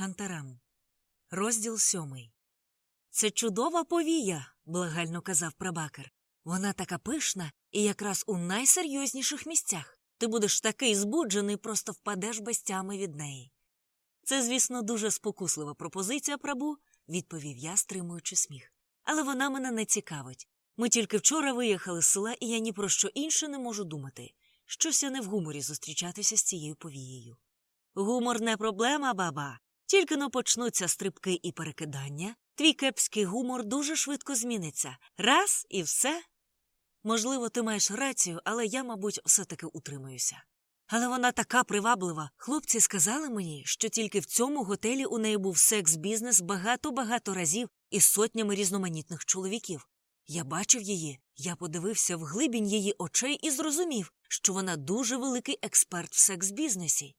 Шантарам. Розділ сьомий. Це чудова повія, благально казав прабакер. Вона така пишна і якраз у найсерйозніших місцях. Ти будеш такий збуджений, просто впадеш без тями від неї. Це, звісно, дуже спокуслива пропозиція, прабу, відповів я, стримуючи сміх. Але вона мене не цікавить. Ми тільки вчора виїхали з села, і я ні про що інше не можу думати. Щось я не в гуморі зустрічатися з цією повією. Гумор не проблема, баба. Тільки но почнуться стрибки і перекидання, твій кепський гумор дуже швидко зміниться. Раз і все. Можливо, ти маєш рацію, але я, мабуть, все таки утримаюся. Але вона така приваблива. Хлопці сказали мені, що тільки в цьому готелі у неї був секс-бізнес багато-багато разів із сотнями різноманітних чоловіків. Я бачив її, я подивився в глибінь її очей і зрозумів, що вона дуже великий експерт в секс-бізнесі.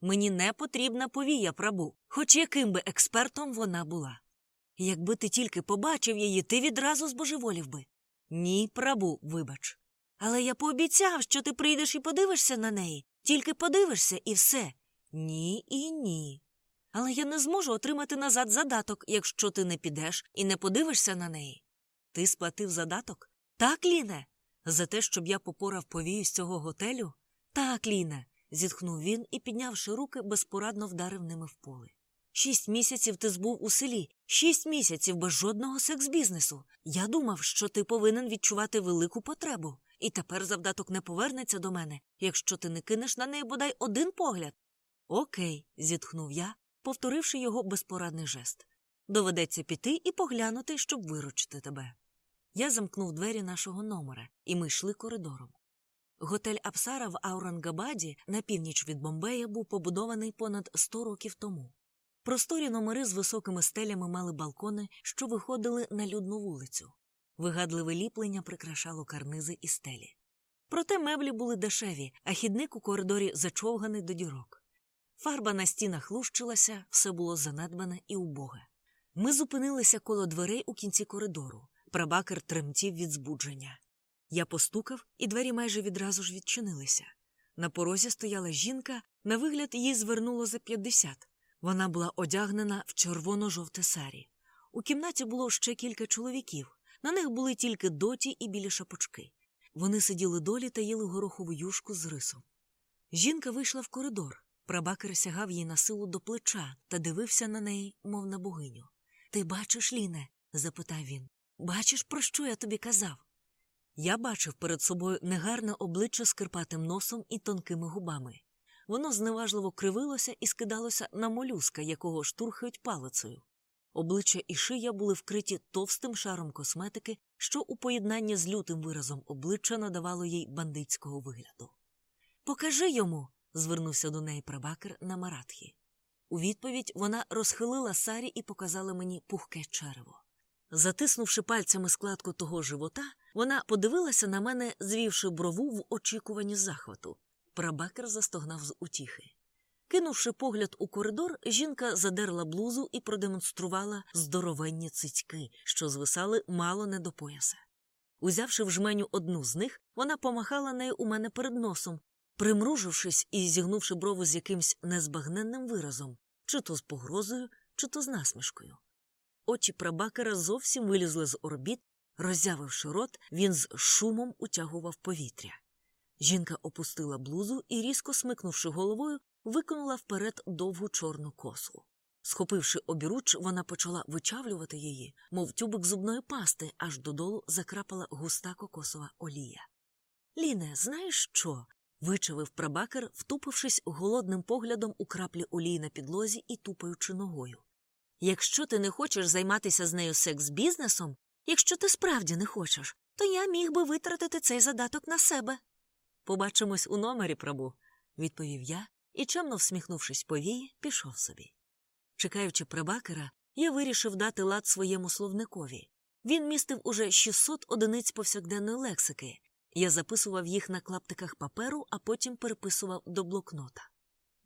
Мені не потрібна повія прабу, хоч яким би експертом вона була. Якби ти тільки побачив її, ти відразу збожеволів би. Ні, прабу, вибач. Але я пообіцяв, що ти прийдеш і подивишся на неї, тільки подивишся і все. Ні і ні. Але я не зможу отримати назад задаток, якщо ти не підеш і не подивишся на неї. Ти сплатив задаток? Так, Ліне? За те, щоб я попорав повію з цього готелю? Так, Ліне, зітхнув він і, піднявши руки, безпорадно вдарив ними в поле. Шість місяців ти збув у селі, шість місяців без жодного секс-бізнесу. Я думав, що ти повинен відчувати велику потребу, і тепер завдаток не повернеться до мене, якщо ти не кинеш на неї бодай один погляд. Окей, зітхнув я, повторивши його безпорадний жест. Доведеться піти і поглянути, щоб виручити тебе. Я замкнув двері нашого номера, і ми йшли коридором. Готель Апсара в Аурангабаді на північ від Бомбея був побудований понад 100 років тому. Просторі номери з високими стелями мали балкони, що виходили на людну вулицю. Вигадливе ліплення прикрашало карнизи і стелі. Проте меблі були дешеві, а хідник у коридорі зачовганий до дірок. Фарба на стінах лущилася, все було занедбане і убоге. Ми зупинилися коло дверей у кінці коридору. Прабакер тремтів від збудження. Я постукав, і двері майже відразу ж відчинилися. На порозі стояла жінка, на вигляд їй звернуло за п'ятдесят. Вона була одягнена в червоно-жовте сарі. У кімнаті було ще кілька чоловіків. На них були тільки доті і білі шапочки. Вони сиділи долі та їли горохову юшку з рисом. Жінка вийшла в коридор. Прабакер сягав їй на силу до плеча та дивився на неї, мов на богиню. Ти бачиш, Ліне? запитав він. Бачиш, про що я тобі казав? Я бачив перед собою негарне обличчя з кирпатим носом і тонкими губами. Воно зневажливо кривилося і скидалося на молюска, якого штурхають палицею. Обличчя і шия були вкриті товстим шаром косметики, що у поєднанні з лютим виразом обличчя надавало їй бандитського вигляду. Покажи йому. звернувся до неї прабакер на маратхі. У відповідь вона розхилила сарі і показала мені пухке черево. Затиснувши пальцями складку того живота, вона подивилася на мене, звівши брову в очікуванні захвату. Прабакер застогнав з утіхи. Кинувши погляд у коридор, жінка задерла блузу і продемонструвала здоровенні цицьки, що звисали мало не до пояса. Узявши в жменю одну з них, вона помахала нею у мене перед носом, примружившись і зігнувши брову з якимсь незбагненним виразом, чи то з погрозою, чи то з насмішкою. Очі прабакера зовсім вилізли з орбіт, роззявивши рот, він з шумом утягував повітря. Жінка опустила блузу і, різко смикнувши головою, викинула вперед довгу чорну косу. Схопивши обіруч, вона почала вичавлювати її, мов тюбик зубної пасти, аж додолу закрапала густа кокосова олія. Ліне, знаєш що? вичавив прабакер, втупившись голодним поглядом у краплі олії на підлозі і тупаючи ногою. Якщо ти не хочеш займатися з нею секс-бізнесом, якщо ти справді не хочеш, то я міг би витратити цей задаток на себе. Побачимось у номері, прабу, відповів я і, чемно всміхнувшись повії, пішов собі. Чекаючи прабакера, я вирішив дати лад своєму словникові. Він містив уже 600 одиниць повсякденної лексики. Я записував їх на клаптиках паперу, а потім переписував до блокнота.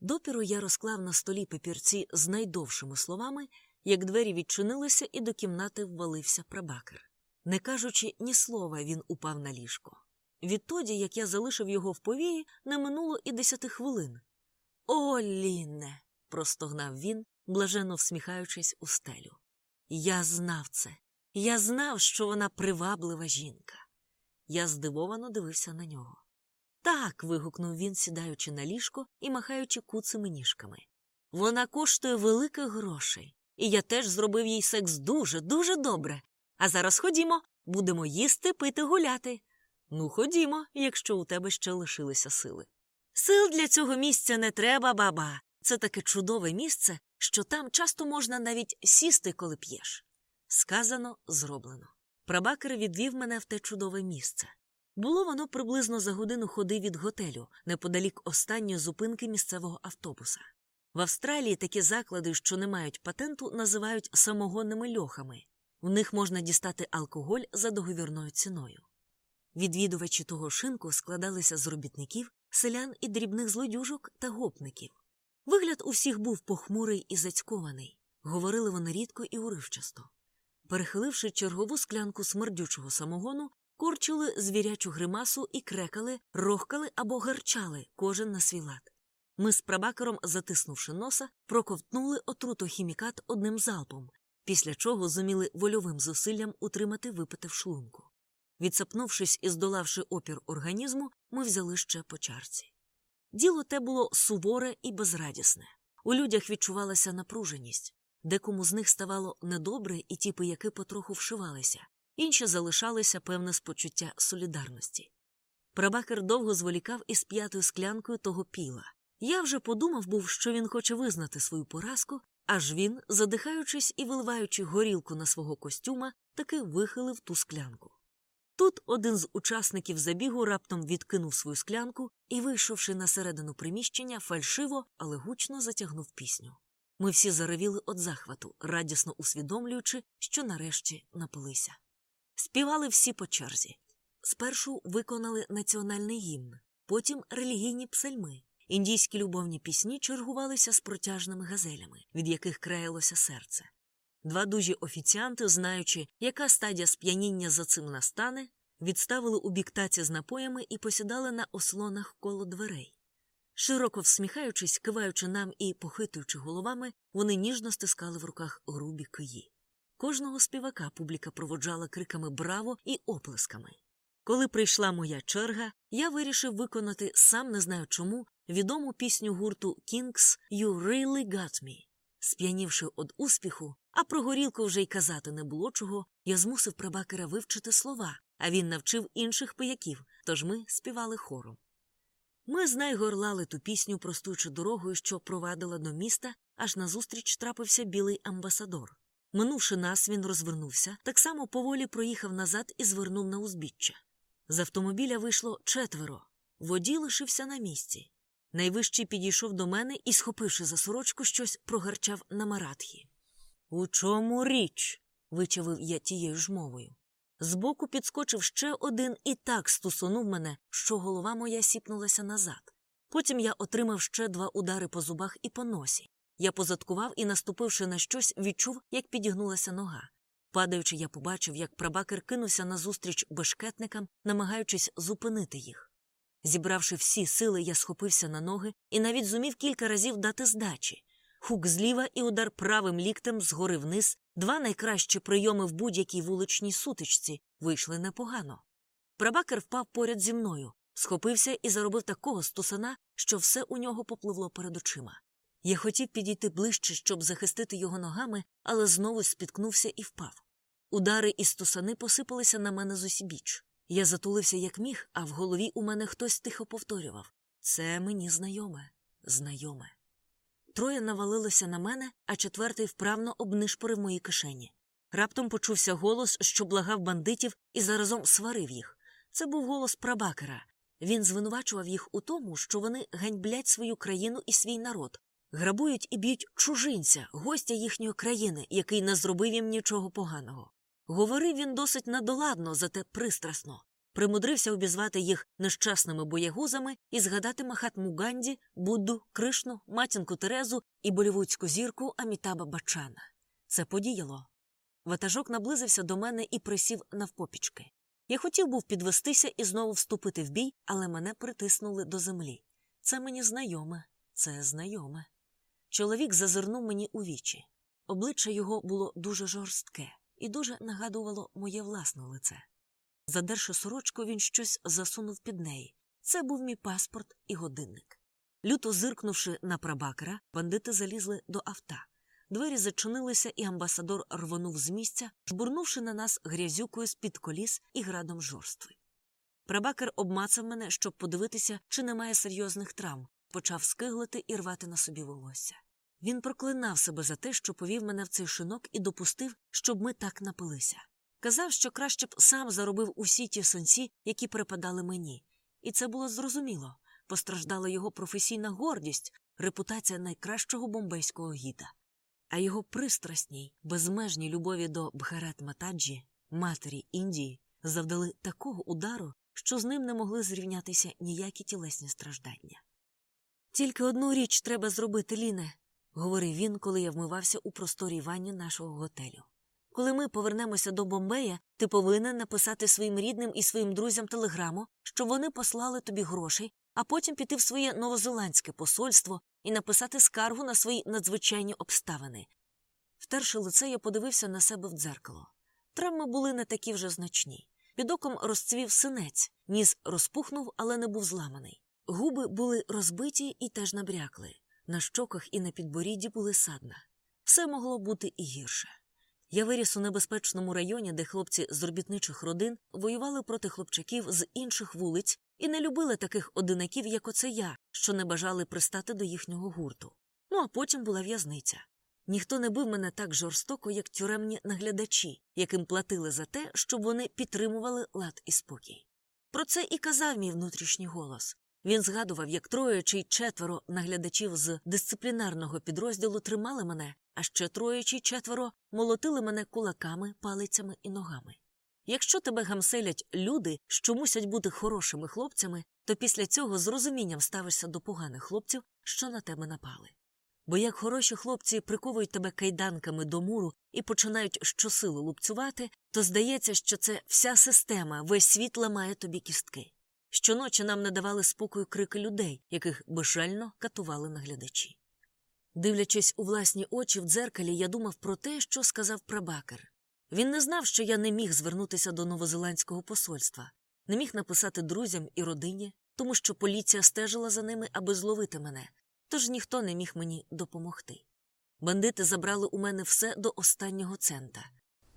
Допіру я розклав на столі папірці з найдовшими словами, як двері відчинилися, і до кімнати ввалився прабакер. Не кажучи ні слова, він упав на ліжко. Відтоді, як я залишив його в повії, не минуло і десяти хвилин. О, Лінне! простогнав він, блаженно всміхаючись у стелю. Я знав це. Я знав, що вона приваблива жінка. Я здивовано дивився на нього. Так. вигукнув він, сідаючи на ліжко і махаючи куцими ніжками. Вона коштує великих грошей, і я теж зробив їй секс дуже, дуже добре. А зараз ходімо, будемо їсти, пити, гуляти. Ну, ходімо, якщо у тебе ще лишилися сили. Сил для цього місця не треба, баба. Це таке чудове місце, що там часто можна навіть сісти, коли п'єш. Сказано, зроблено. Прабакер відвів мене в те чудове місце. Було воно приблизно за годину ходи від готелю, неподалік останньої зупинки місцевого автобуса. В Австралії такі заклади, що не мають патенту, називають самогонними льохами. В них можна дістати алкоголь за договірною ціною. Відвідувачі того шинку складалися з робітників, селян і дрібних злодюжок та гопників. Вигляд у всіх був похмурий і зацькований. Говорили вони рідко і уривчасто. Перехиливши чергову склянку смердючого самогону, корчили звірячу гримасу і крекали, рохкали або гарчали, кожен на свій лад. Ми з прабакером, затиснувши носа, проковтнули отрутохімікат одним залпом, після чого зуміли вольовим зусиллям утримати випите в шлунку. Відсапнувшись і здолавши опір організму, ми взяли ще по чарці. Діло те було суворе і безрадісне. У людях відчувалася напруженість, декому з них ставало недобре, і ті пияки потроху вшивалися, інші залишалися певне спочуття солідарності. Прабакер довго зволікав із п'ятою склянкою того піла. Я вже подумав був, що він хоче визнати свою поразку, аж він, задихаючись і виливаючи горілку на свого костюма, таки вихилив ту склянку. Тут один з учасників забігу раптом відкинув свою склянку і, вийшовши на середину приміщення, фальшиво, але гучно затягнув пісню. Ми всі заревіли від захвату, радісно усвідомлюючи, що нарешті напилися. Співали всі по черзі. Спершу виконали національний гімн, потім релігійні псальми. Індійські любовні пісні чергувалися з протяжними газелями, від яких краялося серце. Два дужі офіціанти, знаючи, яка стадія сп'яніння за цим настане, відставили у бік таці з напоями і посідали на ослонах коло дверей. Широко всміхаючись, киваючи нам і похитуючи головами, вони ніжно стискали в руках грубі киї. Кожного співака публіка проводжала криками Браво і оплесками. Коли прийшла моя черга, я вирішив виконати, сам не знаю чому, відому пісню гурту Kings «You really got me». Сп'янівши від успіху, а про горілку вже й казати не було чого, я змусив прабакера вивчити слова, а він навчив інших пияків, тож ми співали хором. Ми знай горлали ту пісню, простуючи дорогою, що провадила до міста, аж назустріч трапився білий амбасадор. Минувши нас, він розвернувся, так само поволі проїхав назад і звернув на узбіччя. З автомобіля вийшло четверо. Водій лишився на місці. Найвищий підійшов до мене і, схопивши за сорочку, щось прогарчав на маратхі. У чому річ? вичавив я тією ж мовою. Збоку підскочив ще один і так стусунув мене, що голова моя сіпнулася назад. Потім я отримав ще два удари по зубах і по носі. Я позадкував і, наступивши на щось, відчув, як підігнулася нога. Падаючи, я побачив, як прабакер кинувся назустріч бешкетникам, намагаючись зупинити їх. Зібравши всі сили, я схопився на ноги і навіть зумів кілька разів дати здачі. Хук зліва і удар правим ліктем згори вниз, два найкращі прийоми в будь-якій вуличній сутичці, вийшли непогано. Прабакер впав поряд зі мною, схопився і заробив такого стусана, що все у нього попливло перед очима. Я хотів підійти ближче, щоб захистити його ногами, але знову спіткнувся і впав. Удари і стусани посипалися на мене з усібіч. Я затулився, як міг, а в голові у мене хтось тихо повторював це мені знайоме, знайоме. Троє навалилося на мене, а четвертий вправно обнишпорив мої кишені. Раптом почувся голос, що благав бандитів і заразом сварив їх. Це був голос прабакера. Він звинувачував їх у тому, що вони ганьблять свою країну і свій народ, грабують і б'ють чужинця, гостя їхньої країни, який не зробив їм нічого поганого. Говорив він досить надоладно, зате пристрасно, примудрився обізвати їх нещасними боягузами і згадати Махатму Ганді, Будду, Кришну, матінку Терезу і болівудську зірку Амітаба Бачана. Це подіяло. Ватажок наблизився до мене і присів навпопічки. Я хотів був підвестися і знову вступити в бій, але мене притиснули до землі. Це мені знайоме, це знайоме. Чоловік зазирнув мені у вічі. Обличчя його було дуже жорстке і дуже нагадувало моє власне лице. Задерши сорочку, він щось засунув під неї. Це був мій паспорт і годинник. Люто зиркнувши на прабакера, бандити залізли до авто. Двері зачинилися, і амбасадор рвонув з місця, жбурнувши на нас грязюкою з-під коліс і градом жорстви. Прабакер обмацав мене, щоб подивитися, чи немає серйозних травм, почав скиглити і рвати на собі волосся. Він проклинав себе за те, що повів мене в цей шинок і допустив, щоб ми так напилися. Казав, що краще б сам заробив усі ті сонці, які припадали мені. І це було зрозуміло. Постраждала його професійна гордість, репутація найкращого бомбейського гіда. А його пристрасній, безмежній любові до Бхарат Матаджі, матері Індії, завдали такого удару, що з ним не могли зрівнятися ніякі тілесні страждання. Тільки одну річ треба зробити, Ліне, говорив він, коли я вмивався у просторій ванні нашого готелю. Коли ми повернемося до Бомбея, ти повинен написати своїм рідним і своїм друзям телеграму, щоб вони послали тобі грошей, а потім піти в своє новозеландське посольство і написати скаргу на свої надзвичайні обставини. Втерши лице, я подивився на себе в дзеркало. Травми були не такі вже значні. Під оком розцвів синець, ніс розпухнув, але не був зламаний. Губи були розбиті і теж набрякли. На щоках і на підборідді були садна. Все могло бути і гірше. Я виріс у небезпечному районі, де хлопці з робітничих родин воювали проти хлопчаків з інших вулиць і не любили таких одинаків, як оце я, що не бажали пристати до їхнього гурту. Ну а потім була в'язниця. Ніхто не бив мене так жорстоко, як тюремні наглядачі, яким платили за те, щоб вони підтримували лад і спокій. Про це і казав мій внутрішній голос. Він згадував, як троє чи четверо наглядачів з дисциплінарного підрозділу тримали мене, а ще троє чи четверо молотили мене кулаками, палицями і ногами. Якщо тебе гамселять люди, що мусять бути хорошими хлопцями, то після цього з розумінням ставишся до поганих хлопців, що на тебе напали. Бо як хороші хлопці приковують тебе кайданками до муру і починають щосили лупцювати, то здається, що це вся система, весь світ ламає тобі кістки. Щоночі нам не давали спокою крики людей, яких безжально катували наглядачі. Дивлячись у власні очі в дзеркалі, я думав про те, що сказав прабакер. Він не знав, що я не міг звернутися до новозеландського посольства, не міг написати друзям і родині, тому що поліція стежила за ними, аби зловити мене, тож ніхто не міг мені допомогти. Бандити забрали у мене все до останнього цента.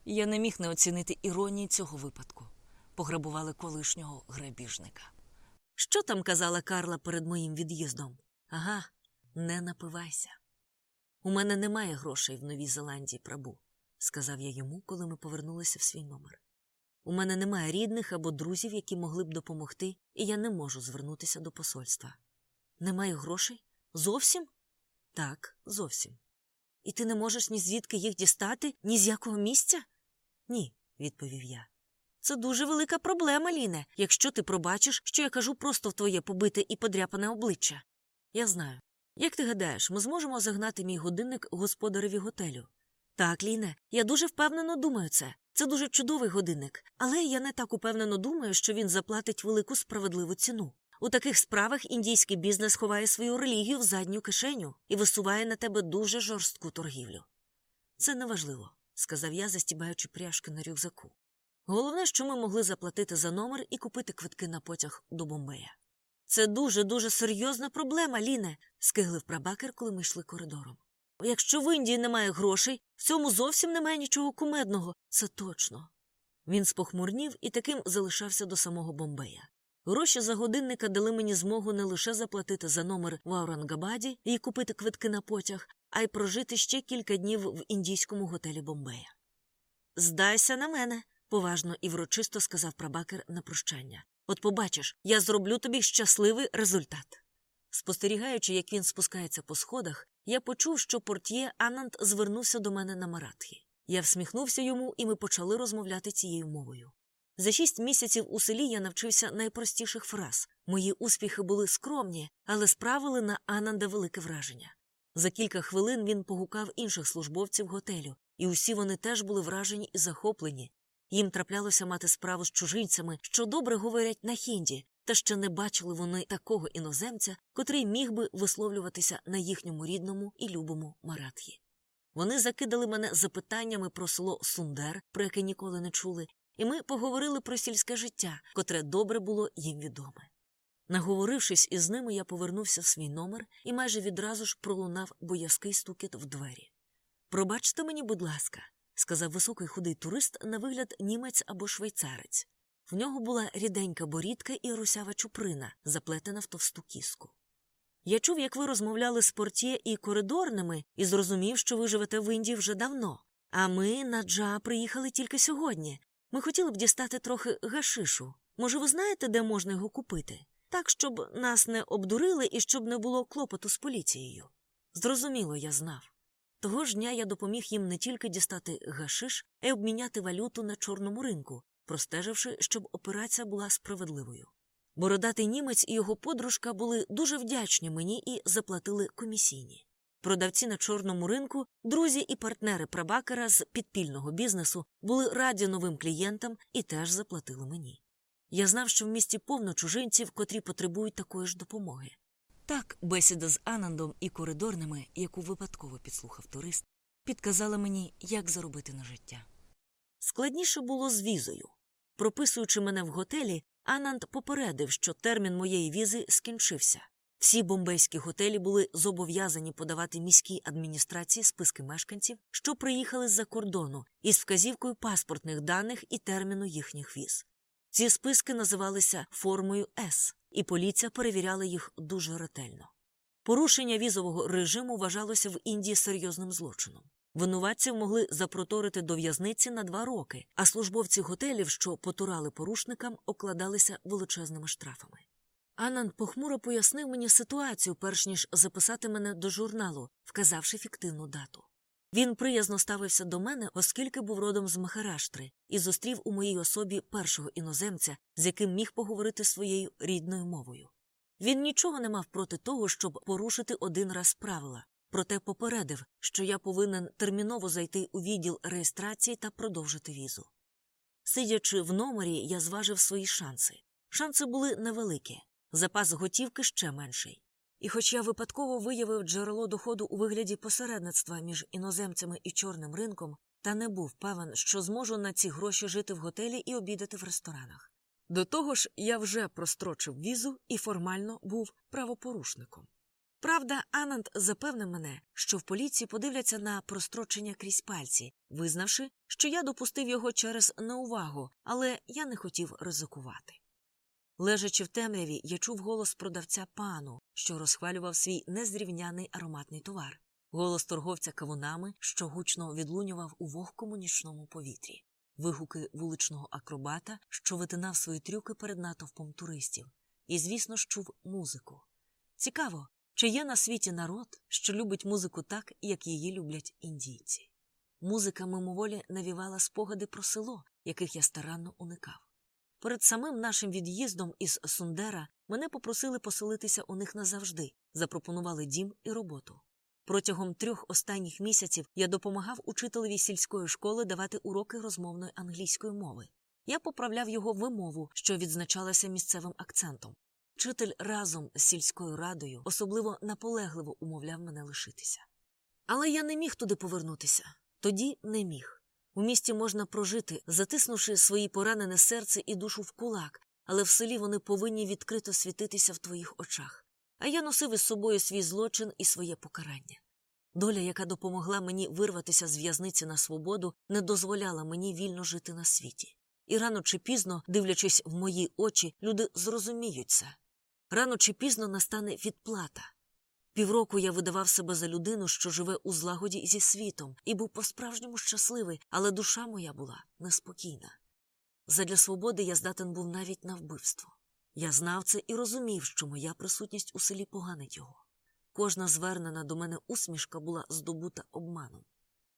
Я не міг не оцінити іронії цього випадку. Пограбували колишнього грабіжника. Що там казала Карла перед моїм від'їздом? Ага, не напивайся. У мене немає грошей в Новій Зеландії, прабу, сказав я йому, коли ми повернулися в свій номер. У мене немає рідних або друзів, які могли б допомогти, і я не можу звернутися до посольства. Немає грошей? Зовсім? Так, зовсім. І ти не можеш ні звідки їх дістати, ні з якого місця? Ні, відповів я. Це дуже велика проблема, Ліне, якщо ти пробачиш, що я кажу просто в твоє побите і подряпане обличчя. Я знаю. Як ти гадаєш, ми зможемо загнати мій годинник господареві готелю? Так, Ліне, я дуже впевнено думаю це. Це дуже чудовий годинник, але я не так упевнено думаю, що він заплатить велику справедливу ціну. У таких справах індійський бізнес ховає свою релігію в задню кишеню і висуває на тебе дуже жорстку торгівлю. Це неважливо, сказав я, застібаючи пряжки на рюкзаку. Головне, що ми могли заплатити за номер і купити квитки на потяг до Бомбея. Це дуже дуже серйозна проблема, Ліне, скиглив прабакер, коли ми йшли коридором. Якщо в Індії немає грошей, в цьому зовсім немає нічого кумедного, це точно. Він спохмурнів і таким залишався до самого Бомбея. Гроші за годинника дали мені змогу не лише заплатити за номер в Аурангабаді і купити квитки на потяг, а й прожити ще кілька днів в індійському готелі Бомбея. Здайся на мене, поважно і врочисто сказав Прабакер на прощання. От побачиш, я зроблю тобі щасливий результат. Спостерігаючи, як він спускається по сходах, я почув, що портьє Ананд звернувся до мене на маратхі. Я всміхнувся йому, і ми почали розмовляти цією мовою. За шість місяців у селі я навчився найпростіших фраз. Мої успіхи були скромні, але справили на Ананда велике враження. За кілька хвилин він погукав інших службовців готелю, і усі вони теж були вражені і захоплені. Їм траплялося мати справу з чужинцями, що добре говорять на хінді, та ще не бачили вони такого іноземця, котрий міг би висловлюватися на їхньому рідному і любому маратхі. Вони закидали мене запитаннями про село Сундер, про яке ніколи не чули, і ми поговорили про сільське життя, котре добре було їм відоме. Наговорившись із ними, я повернувся в свій номер і майже відразу ж пролунав боязкий стукіт в двері. Пробачте мені, будь ласка, сказав високий худий турист на вигляд німець або швейцарець. В нього була ріденька борідка і русява чуприна, заплетена в товсту кіску. Я чув, як ви розмовляли з портє і коридорними, і зрозумів, що ви живете в Індії вже давно. А ми на Джа приїхали тільки сьогодні. Ми хотіли б дістати трохи гашишу. Може, ви знаєте, де можна його купити? Так, щоб нас не обдурили і щоб не було клопоту з поліцією. Зрозуміло, я знав. Того ж дня я допоміг їм не тільки дістати гашиш, а й обміняти валюту на чорному ринку, простеживши, щоб операція була справедливою. Бородатий німець і його подружка були дуже вдячні мені і заплатили комісійні. Продавці на чорному ринку, друзі і партнери прабакера з підпільного бізнесу були раді новим клієнтам і теж заплатили мені. Я знав, що в місті повно чужинців, котрі потребують такої ж допомоги. Так, бесіда з Анандом і коридорними, яку випадково підслухав турист, підказала мені, як заробити на життя. Складніше було з візою. Прописуючи мене в готелі, Ананд попередив, що термін моєї візи скінчився. Всі бомбейські готелі були зобов'язані подавати міській адміністрації списки мешканців, що приїхали з-за кордону, із вказівкою паспортних даних і терміну їхніх віз. Ці списки називалися формою С, і поліція перевіряла їх дуже ретельно. Порушення візового режиму вважалося в Індії серйозним злочином. Винуватців могли запроторити до в'язниці на два роки, а службовці готелів, що потурали порушникам, окладалися величезними штрафами. Ананд похмуро пояснив мені ситуацію, перш ніж записати мене до журналу, вказавши фіктивну дату. Він приязно ставився до мене, оскільки був родом з Махараштри, і зустрів у моїй особі першого іноземця, з яким міг поговорити своєю рідною мовою. Він нічого не мав проти того, щоб порушити один раз правила, проте попередив, що я повинен терміново зайти у відділ реєстрації та продовжити візу. Сидячи в номері, я зважив свої шанси. Шанси були невеликі, запас готівки ще менший. І хоч я випадково виявив джерело доходу у вигляді посередництва між іноземцями і чорним ринком, та не був певен, що зможу на ці гроші жити в готелі і обідати в ресторанах. До того ж, я вже прострочив візу і формально був правопорушником. Правда, Ананд запевнив мене, що в поліції подивляться на прострочення крізь пальці, визнавши, що я допустив його через неувагу, але я не хотів ризикувати. Лежачи в темряві, я чув голос продавця пану, що розхвалював свій незрівняний ароматний товар, голос торговця кавунами, що гучно відлунював у вогкому нічному повітрі, вигуки вуличного акробата, що витинав свої трюки перед натовпом туристів, і, звісно ж, чув музику. Цікаво, чи є на світі народ, що любить музику так, як її люблять індійці. Музика мимоволі навівала спогади про село, яких я старанно уникав. Перед самим нашим від'їздом із Сундера мене попросили поселитися у них назавжди, запропонували дім і роботу. Протягом трьох останніх місяців я допомагав учителеві сільської школи давати уроки розмовної англійської мови. Я поправляв його вимову, що відзначалася місцевим акцентом. Вчитель разом з сільською радою особливо наполегливо умовляв мене лишитися. Але я не міг туди повернутися. Тоді не міг. У місті можна прожити, затиснувши свої поранене серце і душу в кулак, але в селі вони повинні відкрито світитися в твоїх очах. А я носив із собою свій злочин і своє покарання. Доля, яка допомогла мені вирватися з в'язниці на свободу, не дозволяла мені вільно жити на світі. І рано чи пізно, дивлячись в мої очі, люди зрозуміють це. Рано чи пізно настане відплата. Півроку я видавав себе за людину, що живе у злагоді зі світом, і був по-справжньому щасливий, але душа моя була неспокійна. Задля свободи я здатен був навіть на вбивство. Я знав це і розумів, що моя присутність у селі поганить його. Кожна звернена до мене усмішка була здобута обманом.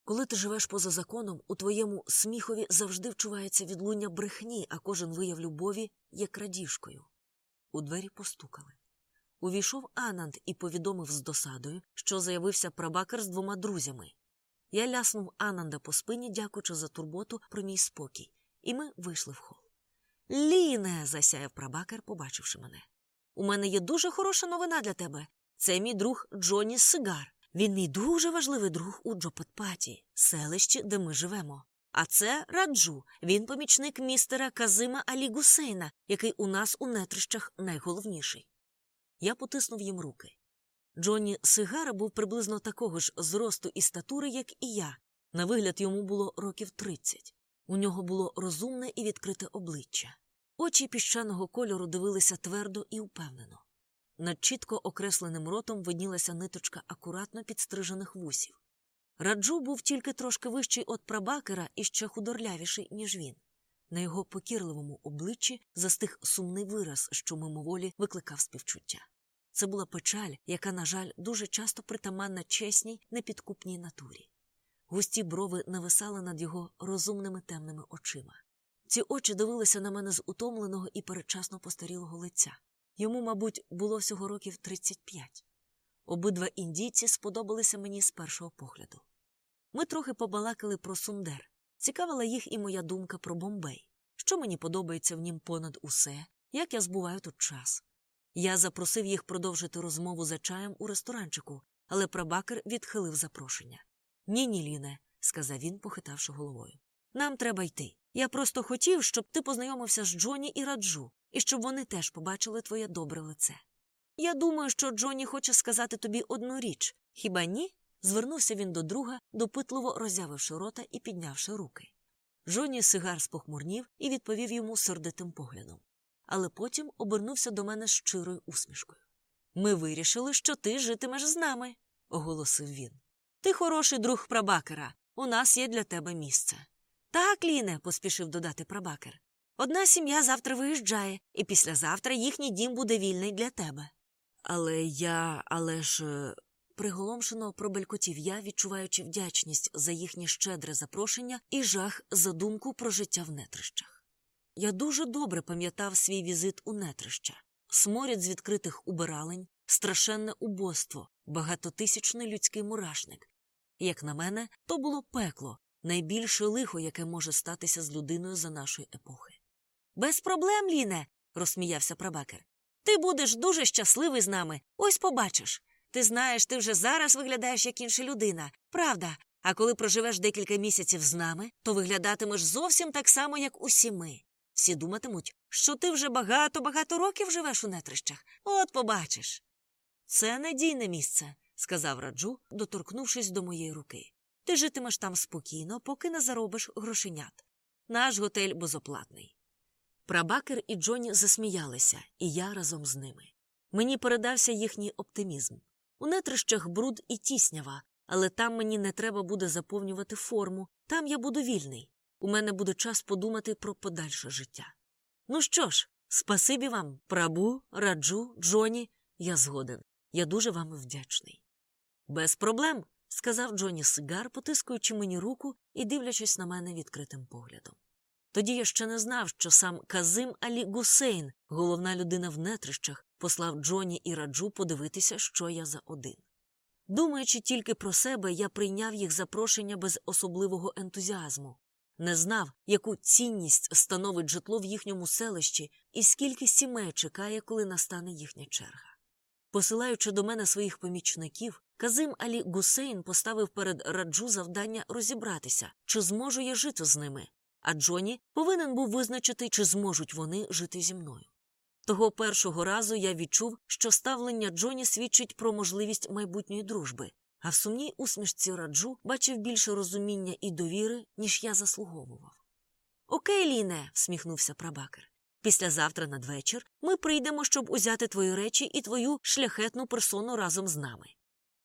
Коли ти живеш поза законом, у твоєму сміхові завжди вчувається відлуння брехні, а кожен вияв любові є крадіжкою. У двері постукали. Увійшов Ананд і повідомив з досадою, що заявився прабакер з двома друзями. Я ляснув Ананда по спині, дякуючи за турботу про мій спокій, і ми вийшли в хол. Ліне. засяяв прабакер, побачивши мене. У мене є дуже хороша новина для тебе. Це мій друг Джоні Сигар. Він мій дуже важливий друг у Джопатпаті, селищі, де ми живемо. А це Раджу. Він помічник містера Казима Алі Гусейна, який у нас у нетрищах найголовніший. Я потиснув їм руки. Джонні Сигара був приблизно такого ж зросту і статури, як і я. На вигляд йому було років тридцять. У нього було розумне і відкрите обличчя. Очі піщаного кольору дивилися твердо і впевнено. Над чітко окресленим ротом виднілася ниточка акуратно підстрижених вусів. Раджу був тільки трошки вищий від прабакера і ще худорлявіший, ніж він. На його покірливому обличчі застиг сумний вираз, що мимоволі викликав співчуття. Це була печаль, яка, на жаль, дуже часто притаманна чесній, непідкупній натурі. Густі брови нависали над його розумними темними очима. Ці очі дивилися на мене з утомленого і передчасно постарілого лиця. Йому, мабуть, було всього років 35. Обидва індійці сподобалися мені з першого погляду. Ми трохи побалакали про Сундер. Цікавила їх і моя думка про Бомбей, що мені подобається в нім понад усе, як я збуваю тут час. Я запросив їх продовжити розмову за чаєм у ресторанчику, але прабакер відхилив запрошення. Ні, ні, Ліне, сказав він, похитавши головою. Нам треба йти. Я просто хотів, щоб ти познайомився з Джоні і Раджу, і щоб вони теж побачили твоє добре лице. Я думаю, що Джоні хоче сказати тобі одну річ. Хіба ні? Звернувся він до друга, допитливо роззявивши рота і піднявши руки. Джоні сигар спохмурнів і відповів йому сердитим поглядом. Але потім обернувся до мене щирою усмішкою. Ми вирішили, що ти житимеш з нами, оголосив він. Ти хороший друг прабакера. У нас є для тебе місце. Так, Ліне, поспішив додати прабакер. Одна сім'я завтра виїжджає, і післязавтра їхній дім буде вільний для тебе. Але я, але ж. Приголомшено пробелькотів я, відчуваючи вдячність за їхнє щедре запрошення і жах за думку про життя в нетрищах. Я дуже добре пам'ятав свій візит у нетрища, сморід з відкритих убиралень, страшенне убоство, багатотисячний людський мурашник. Як на мене, то було пекло, найбільше лихо, яке може статися з людиною за нашої епохи. Без проблем, Ліне, розсміявся прабакер. Ти будеш дуже щасливий з нами. Ось побачиш. Ти знаєш, ти вже зараз виглядаєш як інша людина, правда. А коли проживеш декілька місяців з нами, то виглядатимеш зовсім так само, як усі ми. Всі думатимуть, що ти вже багато-багато років живеш у нетрищах. От побачиш. Це надійне місце, сказав раджу, доторкнувшись до моєї руки. Ти житимеш там спокійно, поки не заробиш грошенят. Наш готель безоплатний. Прабакер і Джоні засміялися, і я разом з ними. Мені передався їхній оптимізм. У нетрищах бруд і тіснява, але там мені не треба буде заповнювати форму, там я буду вільний. У мене буде час подумати про подальше життя. Ну що ж, спасибі вам, прабу, раджу, Джоні, я згоден. Я дуже вам вдячний. Без проблем, сказав Джоні Сигар, потискуючи мені руку і дивлячись на мене відкритим поглядом. Тоді я ще не знав, що сам Казим Алі Гусейн, головна людина в нетрищах, послав Джоні і раджу подивитися, що я за один. Думаючи тільки про себе, я прийняв їх запрошення без особливого ентузіазму, не знав, яку цінність становить житло в їхньому селищі і скільки сімей чекає, коли настане їхня черга. Посилаючи до мене своїх помічників, Казим Алі Гусейн поставив перед раджу завдання розібратися, чи зможу я жити з ними, а Джоні повинен був визначити, чи зможуть вони жити зі мною. Того першого разу я відчув, що ставлення Джоні свідчить про можливість майбутньої дружби, а в сумній усмішці раджу бачив більше розуміння і довіри, ніж я заслуговував. Окей, Ліне, всміхнувся прабакер. Післязавтра надвечір ми прийдемо, щоб узяти твої речі і твою шляхетну персону разом з нами.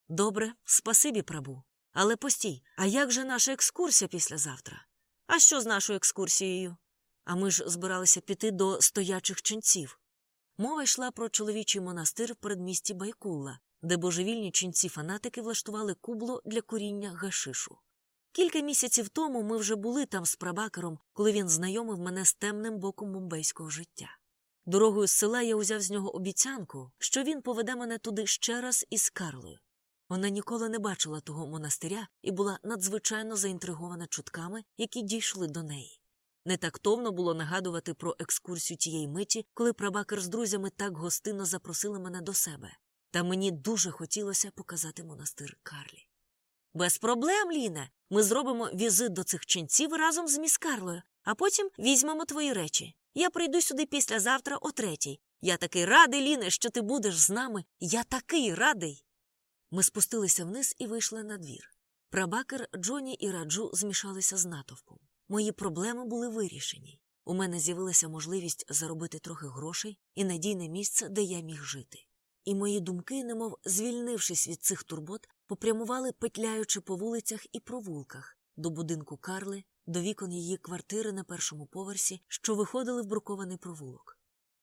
Добре, спасибі, прабу. Але постій, а як же наша екскурсія післязавтра? А що з нашою екскурсією? А ми ж збиралися піти до стоячих ченців. Мова йшла про чоловічий монастир в передмісті Байкулла, де божевільні ченці фанатики влаштували кубло для коріння гашишу. Кілька місяців тому ми вже були там з прабакером, коли він знайомив мене з темним боком мумбейського життя. Дорогою з села я узяв з нього обіцянку, що він поведе мене туди ще раз із Карлою. Вона ніколи не бачила того монастиря і була надзвичайно заінтригована чутками, які дійшли до неї. Нетактовно було нагадувати про екскурсію тієї миті, коли прабакер з друзями так гостинно запросили мене до себе. Та мені дуже хотілося показати монастир Карлі. Без проблем, Ліне. Ми зробимо візит до цих ченців разом з міс Карлою, а потім візьмемо твої речі. Я прийду сюди післязавтра о третій. Я такий радий, Ліне, що ти будеш з нами. Я такий радий. Ми спустилися вниз і вийшли на двір. Прабакер, Джоні і раджу змішалися з натовпом. Мої проблеми були вирішені. У мене з'явилася можливість заробити трохи грошей і надійне місце, де я міг жити. І мої думки, немов звільнившись від цих турбот, попрямували, петляючи по вулицях і провулках, до будинку Карли, до вікон її квартири на першому поверсі, що виходили в брукований провулок.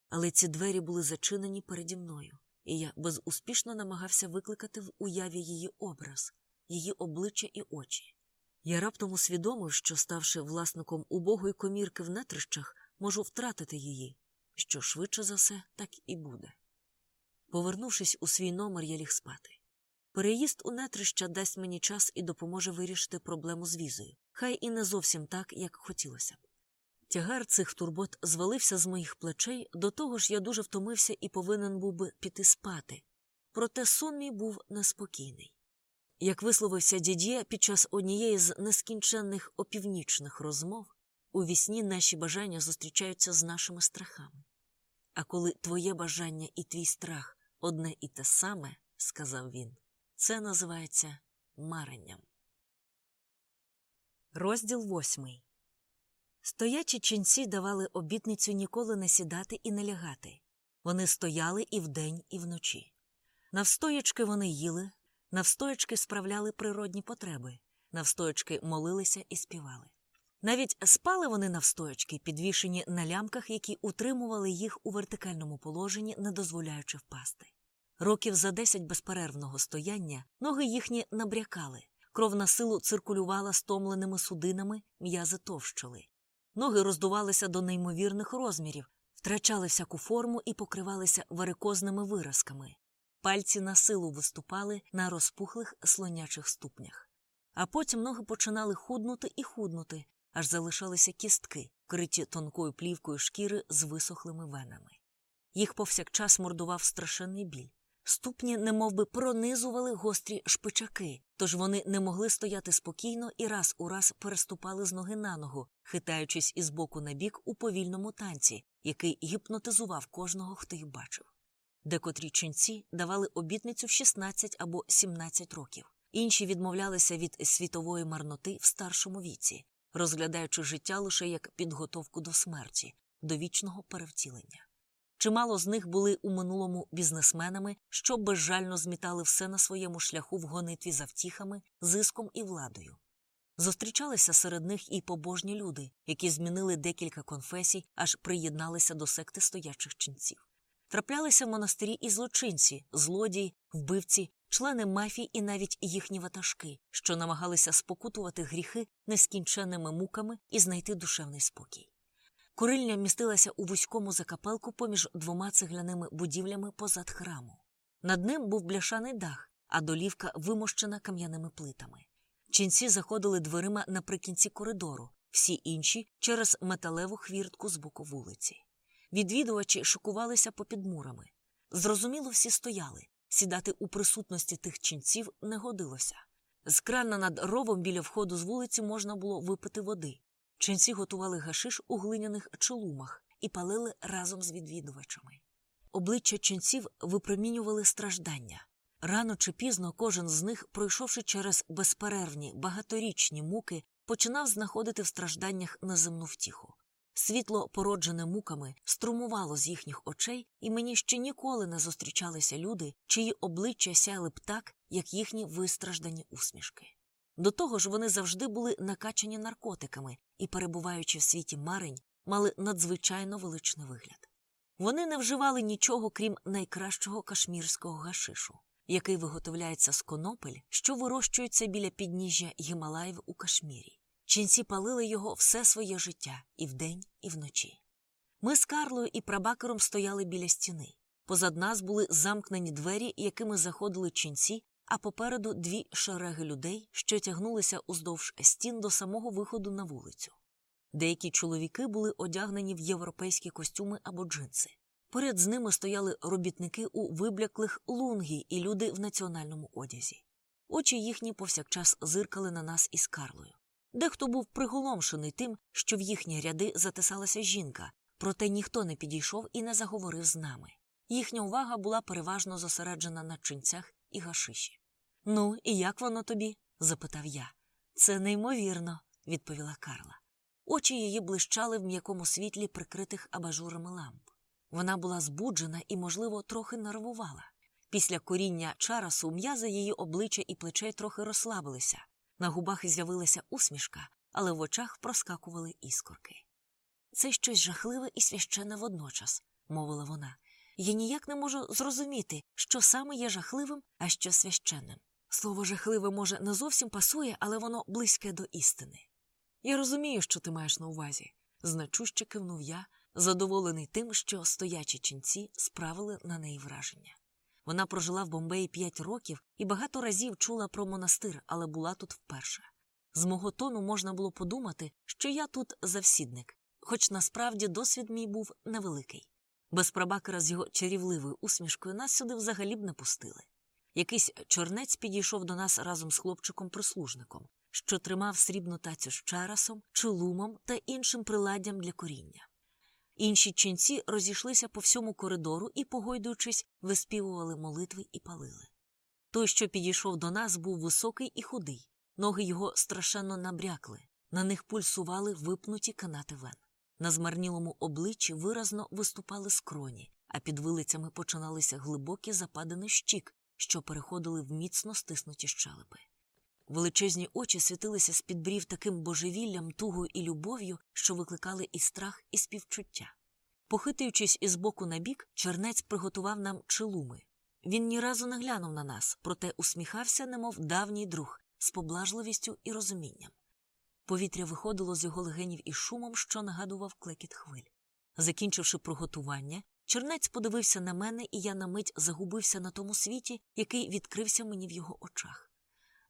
Але ці двері були зачинені переді мною, і я безуспішно намагався викликати в уяві її образ, її обличчя і очі. Я раптом усвідомив, що, ставши власником убогої комірки в нетрищах, можу втратити її, що швидше за все так і буде. Повернувшись у свій номер, я ліг спати. Переїзд у нетрища дасть мені час і допоможе вирішити проблему з візою, хай і не зовсім так, як хотілося б. Тягар цих турбот звалився з моїх плечей, до того ж я дуже втомився і повинен був би піти спати. Проте сон мій був неспокійний. Як висловився дід'є під час однієї з нескінченних опівнічних розмов, у вісні наші бажання зустрічаються з нашими страхами. А коли твоє бажання і твій страх одне і те саме, сказав він, це називається маренням. Розділ восьмий Стоячі ченці давали обітницю ніколи не сідати і не лягати. Вони стояли і вдень, і вночі. Навстоячки вони їли, навстоячки справляли природні потреби, навстоячки молилися і співали. Навіть спали вони навстоячки, підвішені на лямках, які утримували їх у вертикальному положенні, не дозволяючи впасти. Років за десять безперервного стояння ноги їхні набрякали, кров на силу циркулювала стомленими судинами, м'язи товщили. Ноги роздувалися до неймовірних розмірів, втрачали всяку форму і покривалися варикозними виразками. Пальці на силу виступали на розпухлих слонячих ступнях. А потім ноги починали худнути і худнути, аж залишалися кістки, вкриті тонкою плівкою шкіри з висохлими венами. Їх повсякчас мордував страшенний біль. Ступні немовби пронизували гострі шпичаки, тож вони не могли стояти спокійно і раз у раз переступали з ноги на ногу, хитаючись із боку на бік у повільному танці, який гіпнотизував кожного, хто їх бачив. Декотрі ченці давали обітницю в 16 або 17 років, інші відмовлялися від світової марноти в старшому віці, розглядаючи життя лише як підготовку до смерті, до вічного перевтілення. Чимало з них були у минулому бізнесменами, що безжально змітали все на своєму шляху в гонитві за втіхами, зиском і владою. Зустрічалися серед них і побожні люди, які змінили декілька конфесій, аж приєдналися до секти стоячих ченців. Траплялися в монастирі і злочинці, злодії, вбивці, члени мафії і навіть їхні ватажки, що намагалися спокутувати гріхи нескінченними муками і знайти душевний спокій. Курильня містилася у вузькому закапелку поміж двома цегляними будівлями позад храму. Над ним був бляшаний дах, а долівка вимощена кам'яними плитами. Ченці заходили дверима наприкінці коридору, всі інші через металеву хвіртку з боку вулиці. Відвідувачі шокувалися попід мурами. Зрозуміло, всі стояли. Сідати у присутності тих ченців не годилося. З крана над ровом біля входу з вулиці можна було випити води. Ченці готували гашиш у глиняних чолумах і палили разом з відвідувачами. Обличчя ченців випромінювали страждання. Рано чи пізно кожен з них, пройшовши через безперервні багаторічні муки, починав знаходити в стражданнях неземну втіху. Світло, породжене муками, струмувало з їхніх очей, і мені ще ніколи не зустрічалися люди, чиї обличчя сяли б так, як їхні вистраждані усмішки. До того ж, вони завжди були накачані наркотиками і, перебуваючи в світі марень, мали надзвичайно величний вигляд. Вони не вживали нічого, крім найкращого кашмірського гашишу, який виготовляється з конопель, що вирощується біля підніжжя Гімалаїв у Кашмірі. Ченці палили його все своє життя і вдень, і вночі. Ми з Карлою і прабакером стояли біля стіни. Позад нас були замкнені двері, якими заходили ченці, а попереду дві шереги людей, що тягнулися уздовж стін до самого виходу на вулицю. Деякі чоловіки були одягнені в європейські костюми або джинси. Поряд з ними стояли робітники у вибляклих лунгі і люди в національному одязі. Очі їхні повсякчас зиркали на нас із Карлою. Дехто був приголомшений тим, що в їхні ряди затисалася жінка, проте ніхто не підійшов і не заговорив з нами. Їхня увага була переважно зосереджена на чинцях і гашиші. Ну, і як воно тобі? запитав я. Це неймовірно, відповіла Карла. Очі її блищали в м'якому світлі, прикритих абажурами ламп. Вона була збуджена і, можливо, трохи нервувала. Після коріння чарасу м'язи її обличчя і плечей трохи розслабилися. На губах з'явилася усмішка, але в очах проскакували іскорки. Це щось жахливе і священне водночас, мовила вона. Я ніяк не можу зрозуміти, що саме є жахливим, а що священним. Слово жахливе, може, не зовсім пасує, але воно близьке до істини. Я розумію, що ти маєш на увазі, значуще кивнув я, задоволений тим, що стоячі ченці справили на неї враження. Вона прожила в Бомбеї п'ять років і багато разів чула про монастир, але була тут вперше. З мого тону можна було подумати, що я тут завсідник, хоч насправді досвід мій був невеликий. Без прабакера з його чарівливою усмішкою нас сюди взагалі б не пустили. Якийсь чорнець підійшов до нас разом з хлопчиком-прислужником, що тримав срібну тацю з чарасом, чулумом та іншим приладдям для коріння. Інші ченці розійшлися по всьому коридору і, погойдуючись, виспівували молитви і палили. Той, що підійшов до нас, був високий і худий, ноги його страшенно набрякли, на них пульсували випнуті канати вен. На змарнілому обличчі виразно виступали скроні, а під вилицями починалися глибокі западини щік, що переходили в міцно стиснуті щелепи. Величезні очі світилися з під брів таким божевіллям, тугою і любов'ю, що викликали і страх, і співчуття. Похитуючись із боку на бік, чернець приготував нам чилуми. Він ні разу не глянув на нас, проте усміхався, немов давній друг, з поблажливістю і розумінням. Повітря виходило з його легенів із шумом, що нагадував клекіт хвиль. Закінчивши приготування, чернець подивився на мене, і я на мить загубився на тому світі, який відкрився мені в його очах.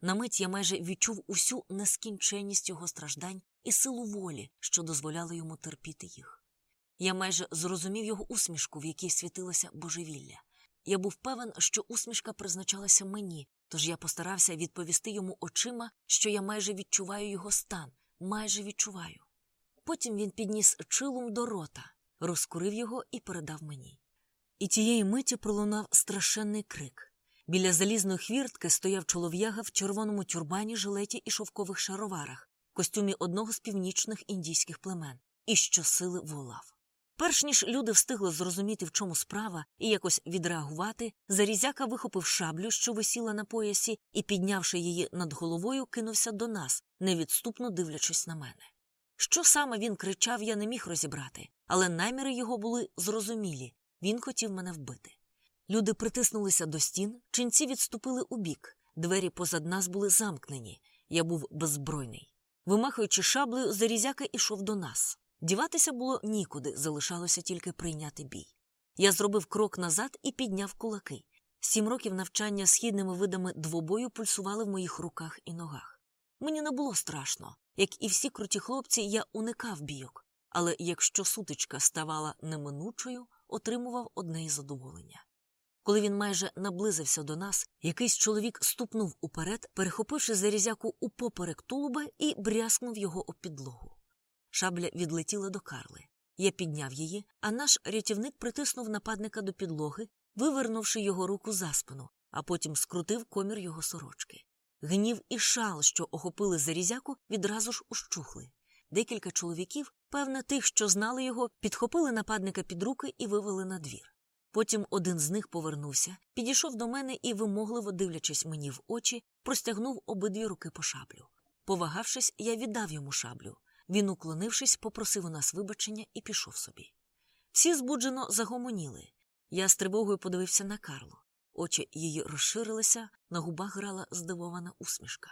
На мить я майже відчув усю нескінченність його страждань і силу волі, що дозволяла йому терпіти їх. Я майже зрозумів його усмішку, в якій світилося божевілля. Я був певен, що усмішка призначалася мені, тож я постарався відповісти йому очима, що я майже відчуваю його стан, майже відчуваю. Потім він підніс чилум до рота, розкурив його і передав мені. І тієї миті пролунав страшенний крик. Біля залізної хвіртки стояв чолов'яга в червоному тюрбані, жилеті і шовкових шароварах, костюмі одного з північних індійських племен, і щосили волав. Перш ніж люди встигли зрозуміти, в чому справа, і якось відреагувати, зарізяка вихопив шаблю, що висіла на поясі, і, піднявши її над головою, кинувся до нас, невідступно дивлячись на мене. Що саме він кричав, я не міг розібрати, але наміри його були зрозумілі він хотів мене вбити. Люди притиснулися до стін, ченці відступили убік, двері позад нас були замкнені. Я був беззбройний. Вимахуючи шаблею, зарізяка ішов до нас. Діватися було нікуди, залишалося тільки прийняти бій. Я зробив крок назад і підняв кулаки. Сім років навчання східними видами двобою пульсували в моїх руках і ногах. Мені не було страшно. Як і всі круті хлопці, я уникав бійок, але якщо сутичка ставала неминучою, отримував одне із задоволення. Коли він майже наблизився до нас, якийсь чоловік ступнув уперед, перехопивши зарізяку упоперек тулуба і бряснув його об підлогу. Шабля відлетіла до Карли. Я підняв її, а наш рятівник притиснув нападника до підлоги, вивернувши його руку за спину, а потім скрутив комір його сорочки. Гнів і шал, що охопили зарізяку, відразу ж ущухли. Декілька чоловіків, певне, тих, що знали його, підхопили нападника під руки і вивели на двір. Потім один з них повернувся, підійшов до мене і, вимогливо дивлячись мені в очі, простягнув обидві руки по шаблю. Повагавшись, я віддав йому шаблю. Він, уклонившись, попросив у нас вибачення і пішов собі. Всі збуджено загомоніли. Я з тривогою подивився на Карлу. Очі її розширилися, на губах грала здивована усмішка.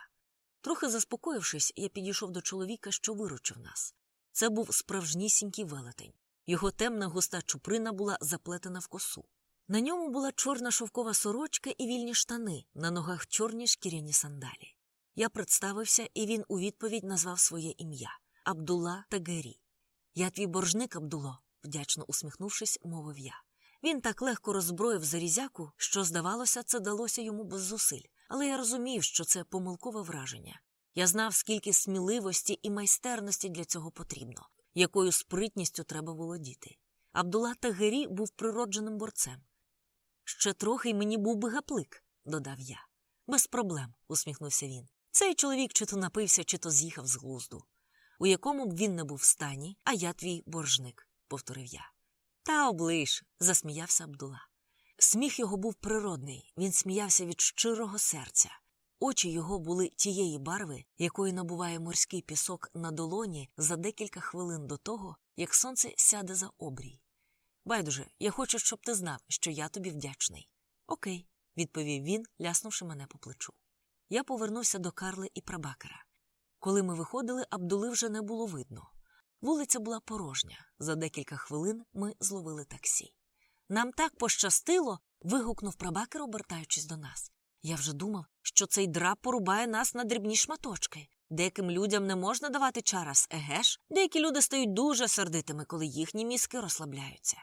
Трохи заспокоївшись, я підійшов до чоловіка, що виручив нас. Це був справжнісінький велетень. Його темна густа чуприна була заплетена в косу. На ньому була чорна шовкова сорочка і вільні штани, на ногах чорні шкіряні сандалі. Я представився, і він у відповідь назвав своє ім'я. Абдула Тагері. Я твій боржник, Абдуло, вдячно усміхнувшись, мовив я. Він так легко роззброїв зарізяку, що, здавалося, це далося йому без зусиль. Але я розумів, що це помилкове враження. Я знав, скільки сміливості і майстерності для цього потрібно, якою спритністю треба володіти. Абдула Тагері був природженим борцем. Ще трохи й мені був би гаплик, додав я. Без проблем, усміхнувся він. Цей чоловік чи то напився, чи то з'їхав з глузду. У якому б він не був стані, а я твій боржник, повторив я. Та облиш, засміявся Абдула. Сміх його був природний, він сміявся від щирого серця. Очі його були тієї барви, якої набуває морський пісок на долоні за декілька хвилин до того, як сонце сяде за обрій. Байдуже, я хочу, щоб ти знав, що я тобі вдячний. Окей, відповів він, ляснувши мене по плечу. Я повернувся до Карли і прабакера. Коли ми виходили, Абдули вже не було видно. Вулиця була порожня. За декілька хвилин ми зловили таксі. Нам так пощастило. вигукнув прабакер, обертаючись до нас. Я вже думав, що цей драп порубає нас на дрібні шматочки. Деяким людям не можна давати чарас, еге ж? Деякі люди стають дуже сердитими, коли їхні мізки розслабляються.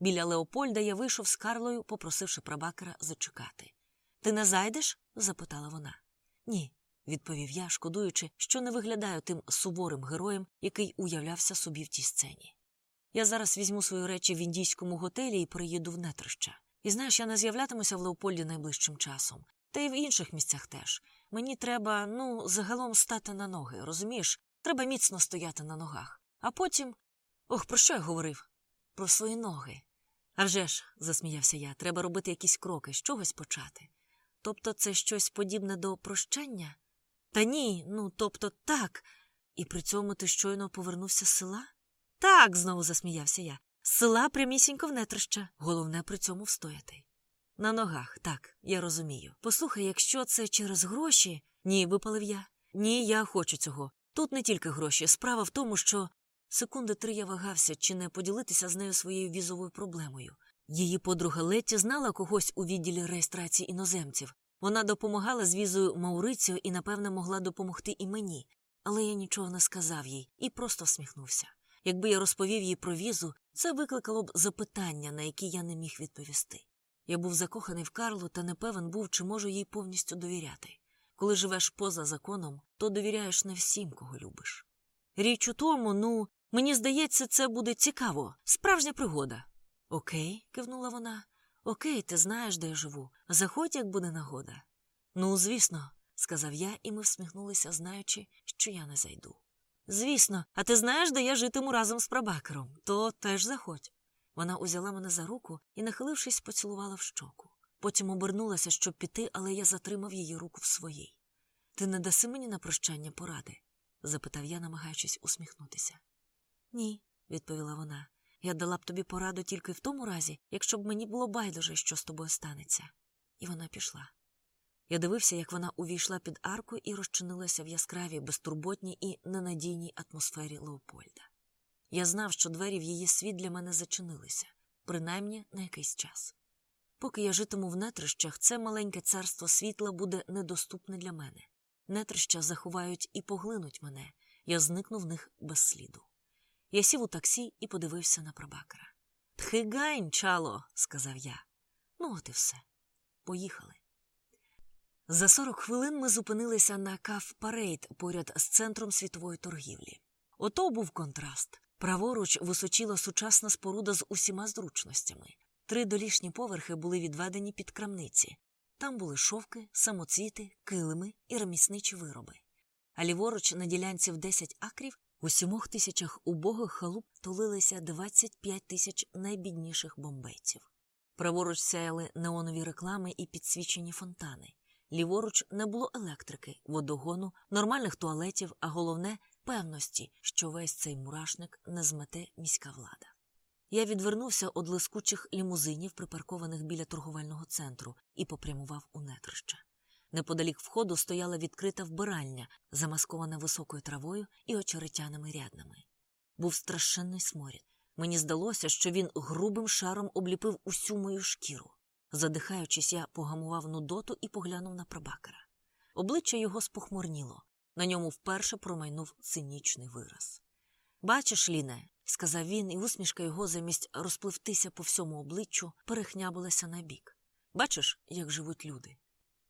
Біля Леопольда я вийшов з Карлою, попросивши прабакера зачекати. Ти не зайдеш? запитала вона. Ні, відповів я, шкодуючи, що не виглядаю тим суворим героєм, який уявлявся собі в тій сцені. Я зараз візьму свої речі в індійському готелі і приїду в нетрища. І знаєш, я не з'являтимуся в Леопольді найближчим часом, та й в інших місцях теж. Мені треба, ну, загалом стати на ноги, розумієш? Треба міцно стояти на ногах. А потім. Ох, про що я говорив? Про свої ноги. «А вже ж», – засміявся я, треба робити якісь кроки, з чогось почати. Тобто це щось подібне до прощання? Та ні, ну тобто так. І при цьому ти щойно повернувся з села? Так, знову засміявся я. З села прямісінько в нетрища. Головне при цьому встояти. На ногах, так, я розумію. Послухай, якщо це через гроші. Ні, випалив я. Ні, я хочу цього. Тут не тільки гроші. Справа в тому, що. Секунди три я вагався, чи не поділитися з нею своєю візовою проблемою. Її подруга Летті знала когось у відділі реєстрації іноземців. Вона допомагала з візою Мауриціо і, напевне, могла допомогти і мені, але я нічого не сказав їй і просто всміхнувся. Якби я розповів їй про візу, це викликало б запитання, на які я не міг відповісти. Я був закоханий в Карлу та не певен був, чи можу їй повністю довіряти. Коли живеш поза законом, то довіряєш не всім, кого любиш. Річ у тому, ну, мені здається, це буде цікаво, справжня пригода. Окей, кивнула вона. Окей, ти знаєш, де я живу. Заходь, як буде нагода. Ну, звісно, сказав я, і ми всміхнулися, знаючи, що я не зайду. Звісно, а ти знаєш, де я житиму разом з прабакером, то теж заходь. Вона узяла мене за руку і, нахилившись, поцілувала в щоку. Потім обернулася, щоб піти, але я затримав її руку в своїй. Ти не даси мені на прощання поради? запитав я, намагаючись усміхнутися. Ні, відповіла вона. Я дала б тобі пораду тільки в тому разі, якщо б мені було байдуже, що з тобою станеться. І вона пішла. Я дивився, як вона увійшла під арку і розчинилася в яскравій, безтурботній і ненадійній атмосфері Леопольда. Я знав, що двері в її світ для мене зачинилися, принаймні на якийсь час. Поки я житиму в нетрищах, це маленьке царство світла буде недоступне для мене. Нетрища заховають і поглинуть мене, я зникну в них без сліду. Я сів у таксі і подивився на прабакера. Тхигайн, чало, сказав я. Ну, от і все. Поїхали. За 40 хвилин ми зупинилися на каф парейд поряд з центром світової торгівлі. Ото був контраст. Праворуч височила сучасна споруда з усіма зручностями. Три долішні поверхи були відведені під крамниці. Там були шовки, самоцвіти, килими і ремісничі вироби. А ліворуч на ділянці в 10 акрів у сімох тисячах убогих халуп тулилися 25 тисяч найбідніших бомбейців. Праворуч сяяли неонові реклами і підсвічені фонтани. Ліворуч не було електрики, водогону, нормальних туалетів, а головне певності, що весь цей мурашник не змете міська влада. Я відвернувся од лискучих лімузинів, припаркованих біля торговельного центру, і попрямував у нетрища. Неподалік входу стояла відкрита вбиральня, замаскована високою травою і очеретяними ряднами. Був страшенний сморід. Мені здалося, що він грубим шаром обліпив усю мою шкіру. Задихаючись, я погамував нудоту і поглянув на прабакера. Обличчя його спохмурніло. На ньому вперше промайнув цинічний вираз. Бачиш, Ліне, сказав він, і усмішка його замість розпливтися по всьому обличчю перехнябилася на бік. Бачиш, як живуть люди.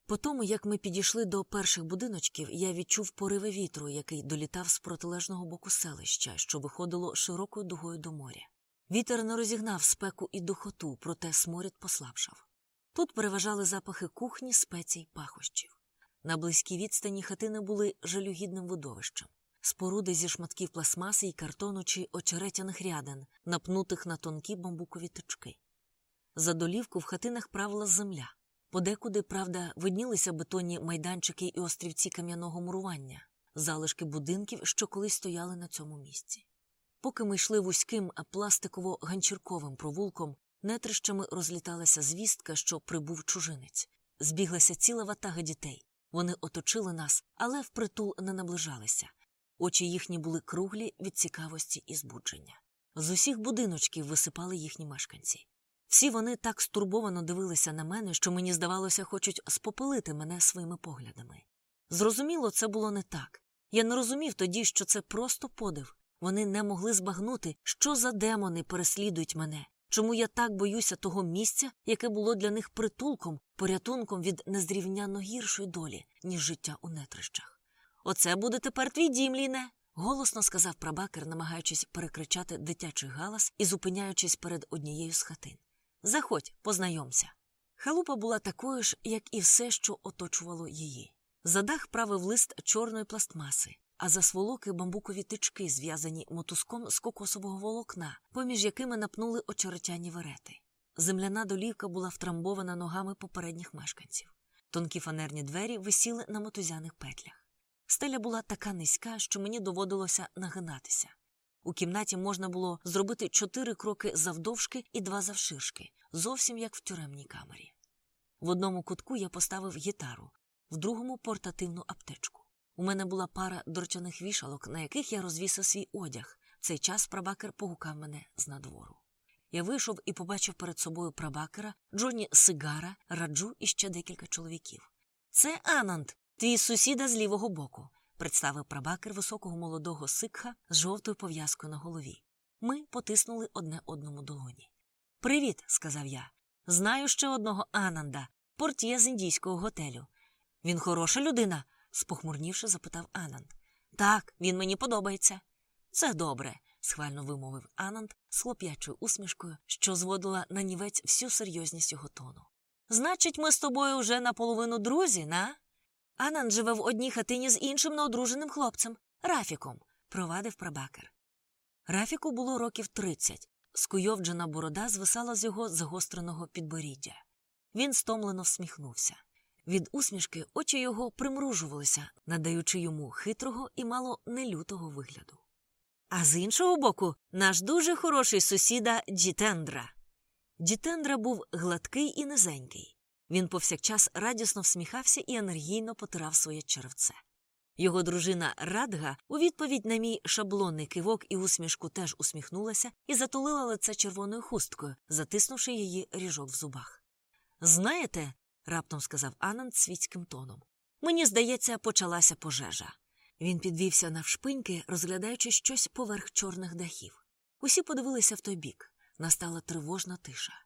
По тому, як ми підійшли до перших будиночків, я відчув пориви вітру, який долітав з протилежного боку селища, що виходило широкою дугою до моря. Вітер не розігнав спеку і духоту, проте сморід послабшав. Тут переважали запахи кухні, спецій, пахощів. На близькій відстані хатини були жалюгідним видовищем. Споруди зі шматків пластмаси і картону чи очеретяних рядин, напнутих на тонкі бамбукові тички. За долівку в хатинах правила земля. Подекуди, правда, виднілися бетонні майданчики і острівці кам'яного мурування, залишки будинків, що колись стояли на цьому місці. Поки ми йшли вузьким пластиково-ганчірковим провулком, нетрищами розліталася звістка, що прибув чужинець. Збіглася ціла ватага дітей. Вони оточили нас, але впритул не наближалися. Очі їхні були круглі від цікавості і збудження. З усіх будиночків висипали їхні мешканці. Всі вони так стурбовано дивилися на мене, що мені здавалося, хочуть спопилити мене своїми поглядами. Зрозуміло, це було не так. Я не розумів тоді, що це просто подив. Вони не могли збагнути, що за демони переслідують мене, чому я так боюся того місця, яке було для них притулком, порятунком від незрівнянно гіршої долі, ніж життя у нетрищах. Оце буде тепер твій дім, Ліне. голосно сказав прабакер, намагаючись перекричати дитячий галас і зупиняючись перед однією з хатин. Заходь, познайомся. Халупа була такою ж, як і все, що оточувало її. За дах правив лист чорної пластмаси, а за сволоки бамбукові тички, зв'язані мотузком з кокосового волокна, поміж якими напнули очеретяні верети. Земляна долівка була втрамбована ногами попередніх мешканців. Тонкі фанерні двері висіли на мотузяних петлях. Стеля була така низька, що мені доводилося нагинатися. У кімнаті можна було зробити чотири кроки завдовжки і два завширшки, зовсім як в тюремній камері. В одному кутку я поставив гітару, в другому портативну аптечку. У мене була пара дрочаних вішалок, на яких я розвісив свій одяг. Цей час прабакер погукав мене з надвору. Я вийшов і побачив перед собою прабакера, Джоні Сигара, раджу і ще декілька чоловіків. Це Ананд, твій сусіда з лівого боку представив прабакер високого молодого сикха з жовтою пов'язкою на голові. Ми потиснули одне одному долоні. Привіт, сказав я. Знаю ще одного Ананда, портє з індійського готелю. Він хороша людина? спохмурнівши, запитав Ананд. Так, він мені подобається. Це добре, схвально вимовив Ананд з хлоп'ячою усмішкою, що зводила на нівець всю серйозність його тону. Значить, ми з тобою вже наполовину друзі, на? Анан живе в одній хатині з іншим неодруженим хлопцем Рафіком, провадив прабакер. Рафіку було років тридцять. Скуйовджена борода звисала з його загостреного підборіддя. Він стомлено всміхнувся. Від усмішки очі його примружувалися, надаючи йому хитрого і мало нелютого вигляду. А з іншого боку, наш дуже хороший сусіда Джітендра. Джітендра був гладкий і низенький. Він повсякчас радісно всміхався і енергійно потирав своє черевце. Його дружина Радга у відповідь на мій шаблонний кивок і усмішку теж усміхнулася і затулила лице червоною хусткою, затиснувши її ріжок в зубах. Знаєте, раптом сказав Ананд світським тоном, мені здається, почалася пожежа. Він підвівся навшпиньки, розглядаючи щось поверх чорних дахів. Усі подивилися в той бік. Настала тривожна тиша.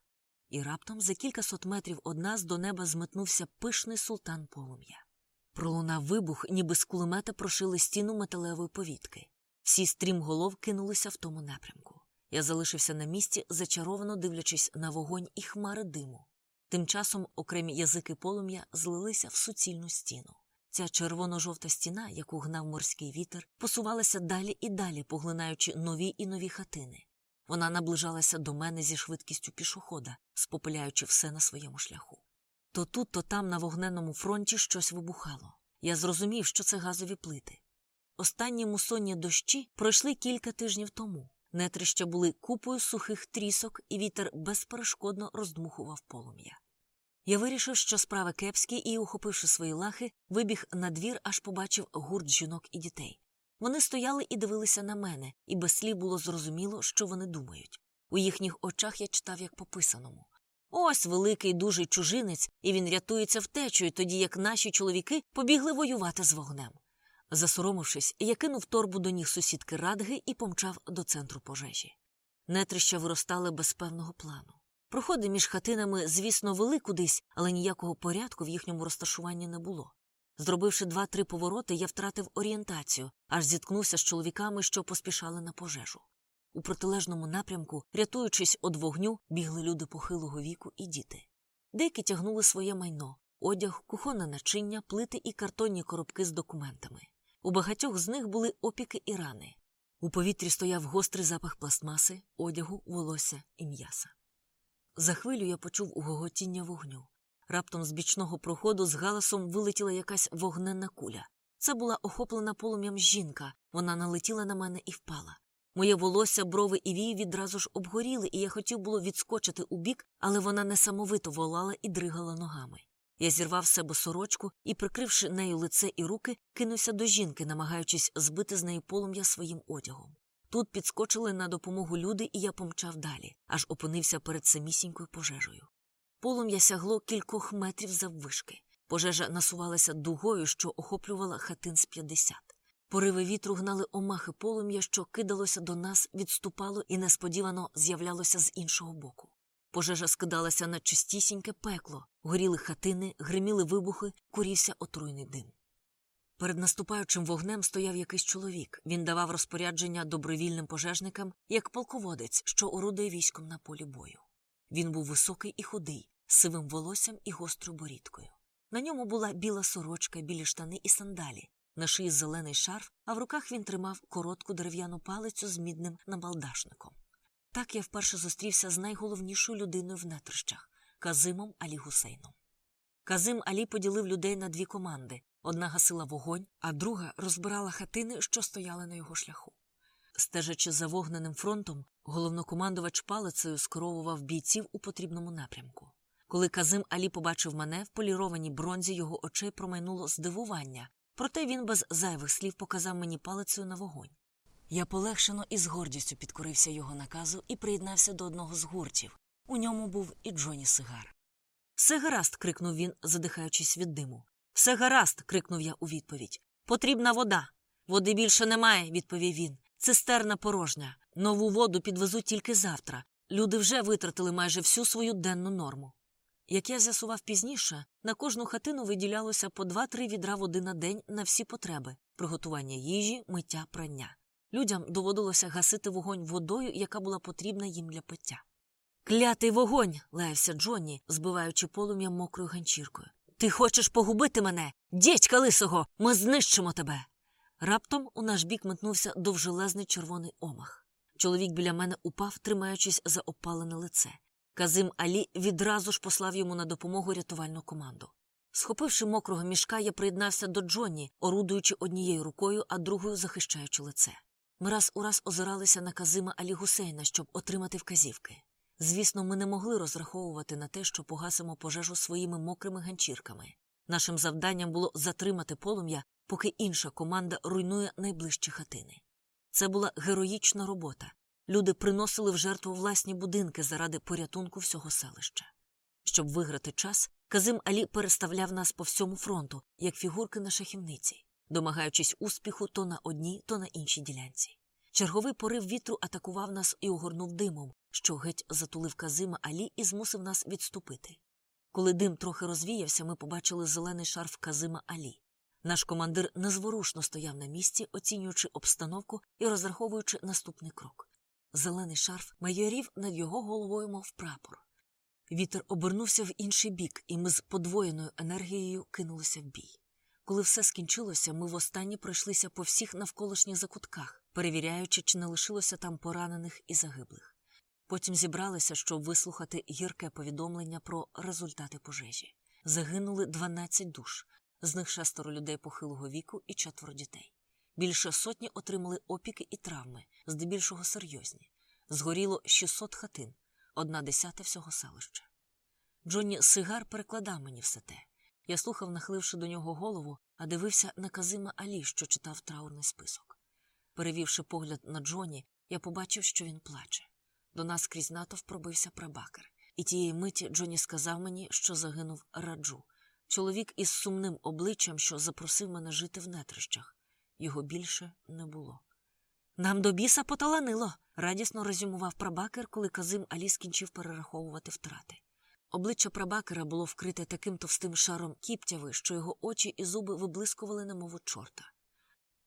І раптом за кількасот метрів од нас до неба зметнувся пишний султан полум'я. Пролунав вибух, ніби з кулемета прошили стіну металевої повітки. Всі стрімголов кинулися в тому напрямку. Я залишився на місці, зачаровано дивлячись на вогонь і хмари диму. Тим часом окремі язики полум'я злилися в суцільну стіну. Ця червоно-жовта стіна, яку гнав морський вітер, посувалася далі і далі, поглинаючи нові і нові хатини. Вона наближалася до мене зі швидкістю пішохода, спопиляючи все на своєму шляху. То тут, то там на вогненному фронті щось вибухало. Я зрозумів, що це газові плити. Останні мусонні дощі пройшли кілька тижнів тому. Нетрища були купою сухих трісок, і вітер безперешкодно роздмухував полум'я. Я вирішив, що справи кепські, і, ухопивши свої лахи, вибіг на двір, аж побачив гурт жінок і дітей. Вони стояли і дивилися на мене, і без слів було зрозуміло, що вони думають. У їхніх очах я читав як по писаному. Ось великий дужий чужинець, і він рятується втечею, тоді як наші чоловіки побігли воювати з вогнем. Засоромившись, я кинув торбу до ніг сусідки Радги і помчав до центру пожежі. Нетрища виростали без певного плану. Проходи між хатинами, звісно, вели кудись, але ніякого порядку в їхньому розташуванні не було. Зробивши два-три повороти, я втратив орієнтацію, аж зіткнувся з чоловіками, що поспішали на пожежу. У протилежному напрямку, рятуючись від вогню, бігли люди похилого віку і діти. Деякі тягнули своє майно одяг, кухонне начиння, плити і картонні коробки з документами. У багатьох з них були опіки і рани. У повітрі стояв гострий запах пластмаси, одягу, волосся і м'яса. За хвилю я почув угоготіння вогню. Раптом з бічного проходу з галасом вилетіла якась вогненна куля. Це була охоплена полум'ям жінка. Вона налетіла на мене і впала. Моє волосся, брови і вії відразу ж обгоріли, і я хотів було відскочити у бік, але вона несамовито волала і дригала ногами. Я зірвав з себе сорочку і, прикривши нею лице і руки, кинувся до жінки, намагаючись збити з неї полум'я своїм одягом. Тут підскочили на допомогу люди, і я помчав далі, аж опинився перед самісінькою пожежею. Полум'я сягло кількох метрів заввишки. Пожежа насувалася дугою, що охоплювала хатин з п'ятдесят. Пориви вітру гнали омахи полум'я, що кидалося до нас, відступало і несподівано з'являлося з іншого боку. Пожежа скидалася на чистісіньке пекло, горіли хатини, гриміли вибухи, курівся отруйний дим. Перед наступаючим вогнем стояв якийсь чоловік. Він давав розпорядження добровільним пожежникам, як полководець, що орудує військом на полі бою. Він був високий і худий, з сивим волоссям і гострою борідкою. На ньому була біла сорочка, білі штани і сандалі, на шиї зелений шарф, а в руках він тримав коротку дерев'яну палицю з мідним набалдашником. Так я вперше зустрівся з найголовнішою людиною в нетрищах Казимом Алі Гусейном. Казим Алі поділив людей на дві команди одна гасила вогонь, а друга розбирала хатини, що стояли на його шляху. Стежачи за вогненим фронтом, головнокомандувач палицею скеровував бійців у потрібному напрямку. Коли Казим Алі побачив мене, в полірованій бронзі його очей промайнуло здивування, проте він без зайвих слів показав мені палицею на вогонь. Я полегшено і з гордістю підкорився його наказу і приєднався до одного з гуртів. У ньому був і Джоні Сигар. Все гаразд. крикнув він, задихаючись від диму. Все гаразд. крикнув я у відповідь. Потрібна вода. Води більше немає, відповів він. Цистерна порожня. Нову воду підвезуть тільки завтра. Люди вже витратили майже всю свою денну норму. Як я з'ясував пізніше, на кожну хатину виділялося по два-три відра води на день на всі потреби приготування їжі, миття, прання. Людям доводилося гасити вогонь водою, яка була потрібна їм для пиття. Клятий вогонь. лаявся Джонні, збиваючи полум'я мокрою ганчіркою. Ти хочеш погубити мене? Дідька лисого, ми знищимо тебе. Раптом у наш бік метнувся довжелезний червоний омах. Чоловік біля мене упав, тримаючись за опалене лице. Казим Алі відразу ж послав йому на допомогу рятувальну команду. Схопивши мокрого мішка, я приєднався до Джонні, орудуючи однією рукою, а другою захищаючи лице. Ми раз у раз озиралися на Казима Алі Гусейна, щоб отримати вказівки. Звісно, ми не могли розраховувати на те, що погасимо пожежу своїми мокрими ганчірками. Нашим завданням було затримати полум'я, поки інша команда руйнує найближчі хатини. Це була героїчна робота. Люди приносили в жертву власні будинки заради порятунку всього селища. Щоб виграти час, Казим Алі переставляв нас по всьому фронту, як фігурки на шахівниці, домагаючись успіху то на одній, то на іншій ділянці. Черговий порив вітру атакував нас і огорнув димом, що геть затулив Казима Алі і змусив нас відступити. Коли дим трохи розвіявся, ми побачили зелений шарф Казима Алі. Наш командир незворушно стояв на місці, оцінюючи обстановку і розраховуючи наступний крок. Зелений шарф майорів над його головою, мов прапор. Вітер обернувся в інший бік, і ми з подвоєною енергією кинулися в бій. Коли все скінчилося, ми востаннє пройшлися по всіх навколишніх закутках, перевіряючи, чи не лишилося там поранених і загиблих. Потім зібралися, щоб вислухати гірке повідомлення про результати пожежі. Загинули 12 душ, з них шестеро людей похилого віку і четверо дітей. Більше сотні отримали опіки і травми, здебільшого серйозні. Згоріло 600 хатин, одна десята всього селища. Джонні Сигар перекладав мені все те. Я слухав, нахиливши до нього голову, а дивився на Казима Алі, що читав траурний список. Перевівши погляд на Джоні, я побачив, що він плаче. До нас крізь натовп пробився прабакер, і тієї миті Джоні сказав мені, що загинув раджу, чоловік із сумним обличчям, що запросив мене жити в нетрищах. його більше не було. Нам до біса поталанило, радісно резюмував прабакер, коли Казим Алі скінчив перераховувати втрати. Обличчя прабакера було вкрите таким товстим шаром кіптяви, що його очі і зуби виблискували немов чорта.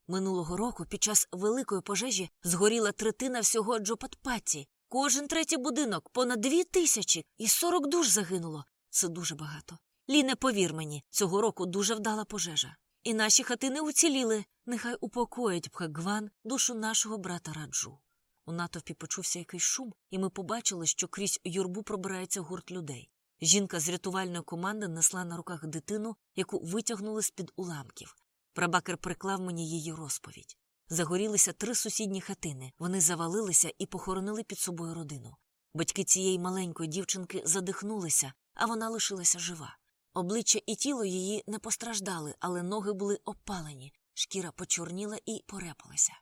Минулого року під час великої пожежі згоріла третина всього Джопатпаті. Кожен третій будинок, понад дві тисячі, і сорок душ загинуло. Це дуже багато. Ліне, повір мені, цього року дуже вдала пожежа. І наші хатини уціліли. Нехай упокоїть Бхагван душу нашого брата раджу. У натовпі почувся якийсь шум, і ми побачили, що крізь юрбу пробирається гурт людей. Жінка з рятувальної команди несла на руках дитину, яку витягнули з-під уламків. Прабакер приклав мені її розповідь. Загорілися три сусідні хатини. Вони завалилися і похоронили під собою родину. Батьки цієї маленької дівчинки задихнулися, а вона лишилася жива. Обличчя і тіло її не постраждали, але ноги були опалені, шкіра почорніла і порепалася.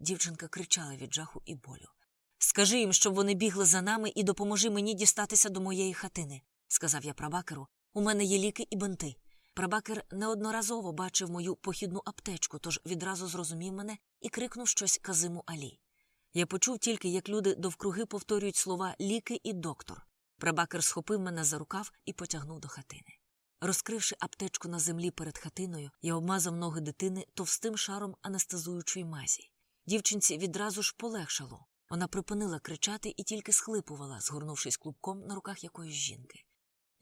Дівчинка кричала від жаху і болю. Скажи їм, щоб вони бігли за нами і допоможи мені дістатися до моєї хатини, сказав я прабакеру. У мене є ліки і бинти. Прабакер неодноразово бачив мою похідну аптечку, тож відразу зрозумів мене і крикнув щось Казиму Алі. Я почув тільки, як люди довкруги повторюють слова ліки і доктор. Прабакер схопив мене за рукав і потягнув до хатини. Розкривши аптечку на землі перед хатиною, я обмазав ноги дитини товстим шаром анестезуючої мазі. Дівчинці відразу ж полегшало. Вона припинила кричати і тільки схлипувала, згорнувшись клубком на руках якоїсь жінки.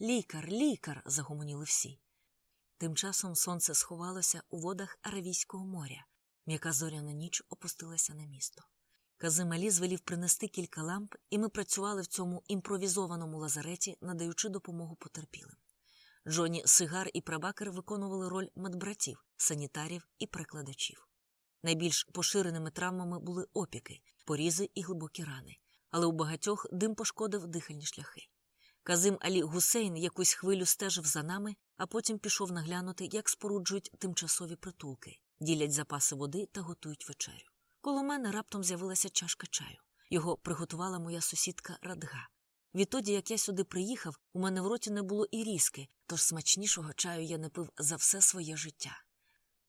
Лікар, лікар. загомоніли всі. Тим часом сонце сховалося у водах Аравійського моря. М'яка зоряна ніч опустилася на місто. Казим Алі звелів принести кілька ламп, і ми працювали в цьому імпровізованому лазареті, надаючи допомогу потерпілим. Джоні Сигар і Прабакер виконували роль медбратів, санітарів і перекладачів. Найбільш поширеними травмами були опіки, порізи і глибокі рани, але у багатьох дим пошкодив дихальні шляхи. Казим Алі Гусейн якусь хвилю стежив за нами, а потім пішов наглянути, як споруджують тимчасові притулки, ділять запаси води та готують вечерю. Коло мене раптом з'явилася чашка чаю. Його приготувала моя сусідка Радга. Відтоді, як я сюди приїхав, у мене в роті не було і різки, тож смачнішого чаю я не пив за все своє життя.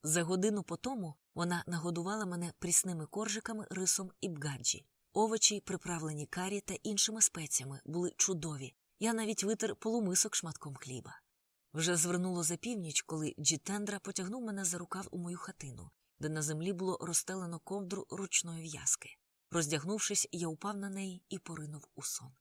За годину по тому вона нагодувала мене прісними коржиками, рисом і бгаджі. Овочі, приправлені карі та іншими спеціями, були чудові. Я навіть витер полумисок шматком хліба. Вже звернуло за північ, коли Джітендра потягнув мене за рукав у мою хатину, де на землі було розстелено ковдру ручної в'язки. Роздягнувшись, я упав на неї і поринув у сон.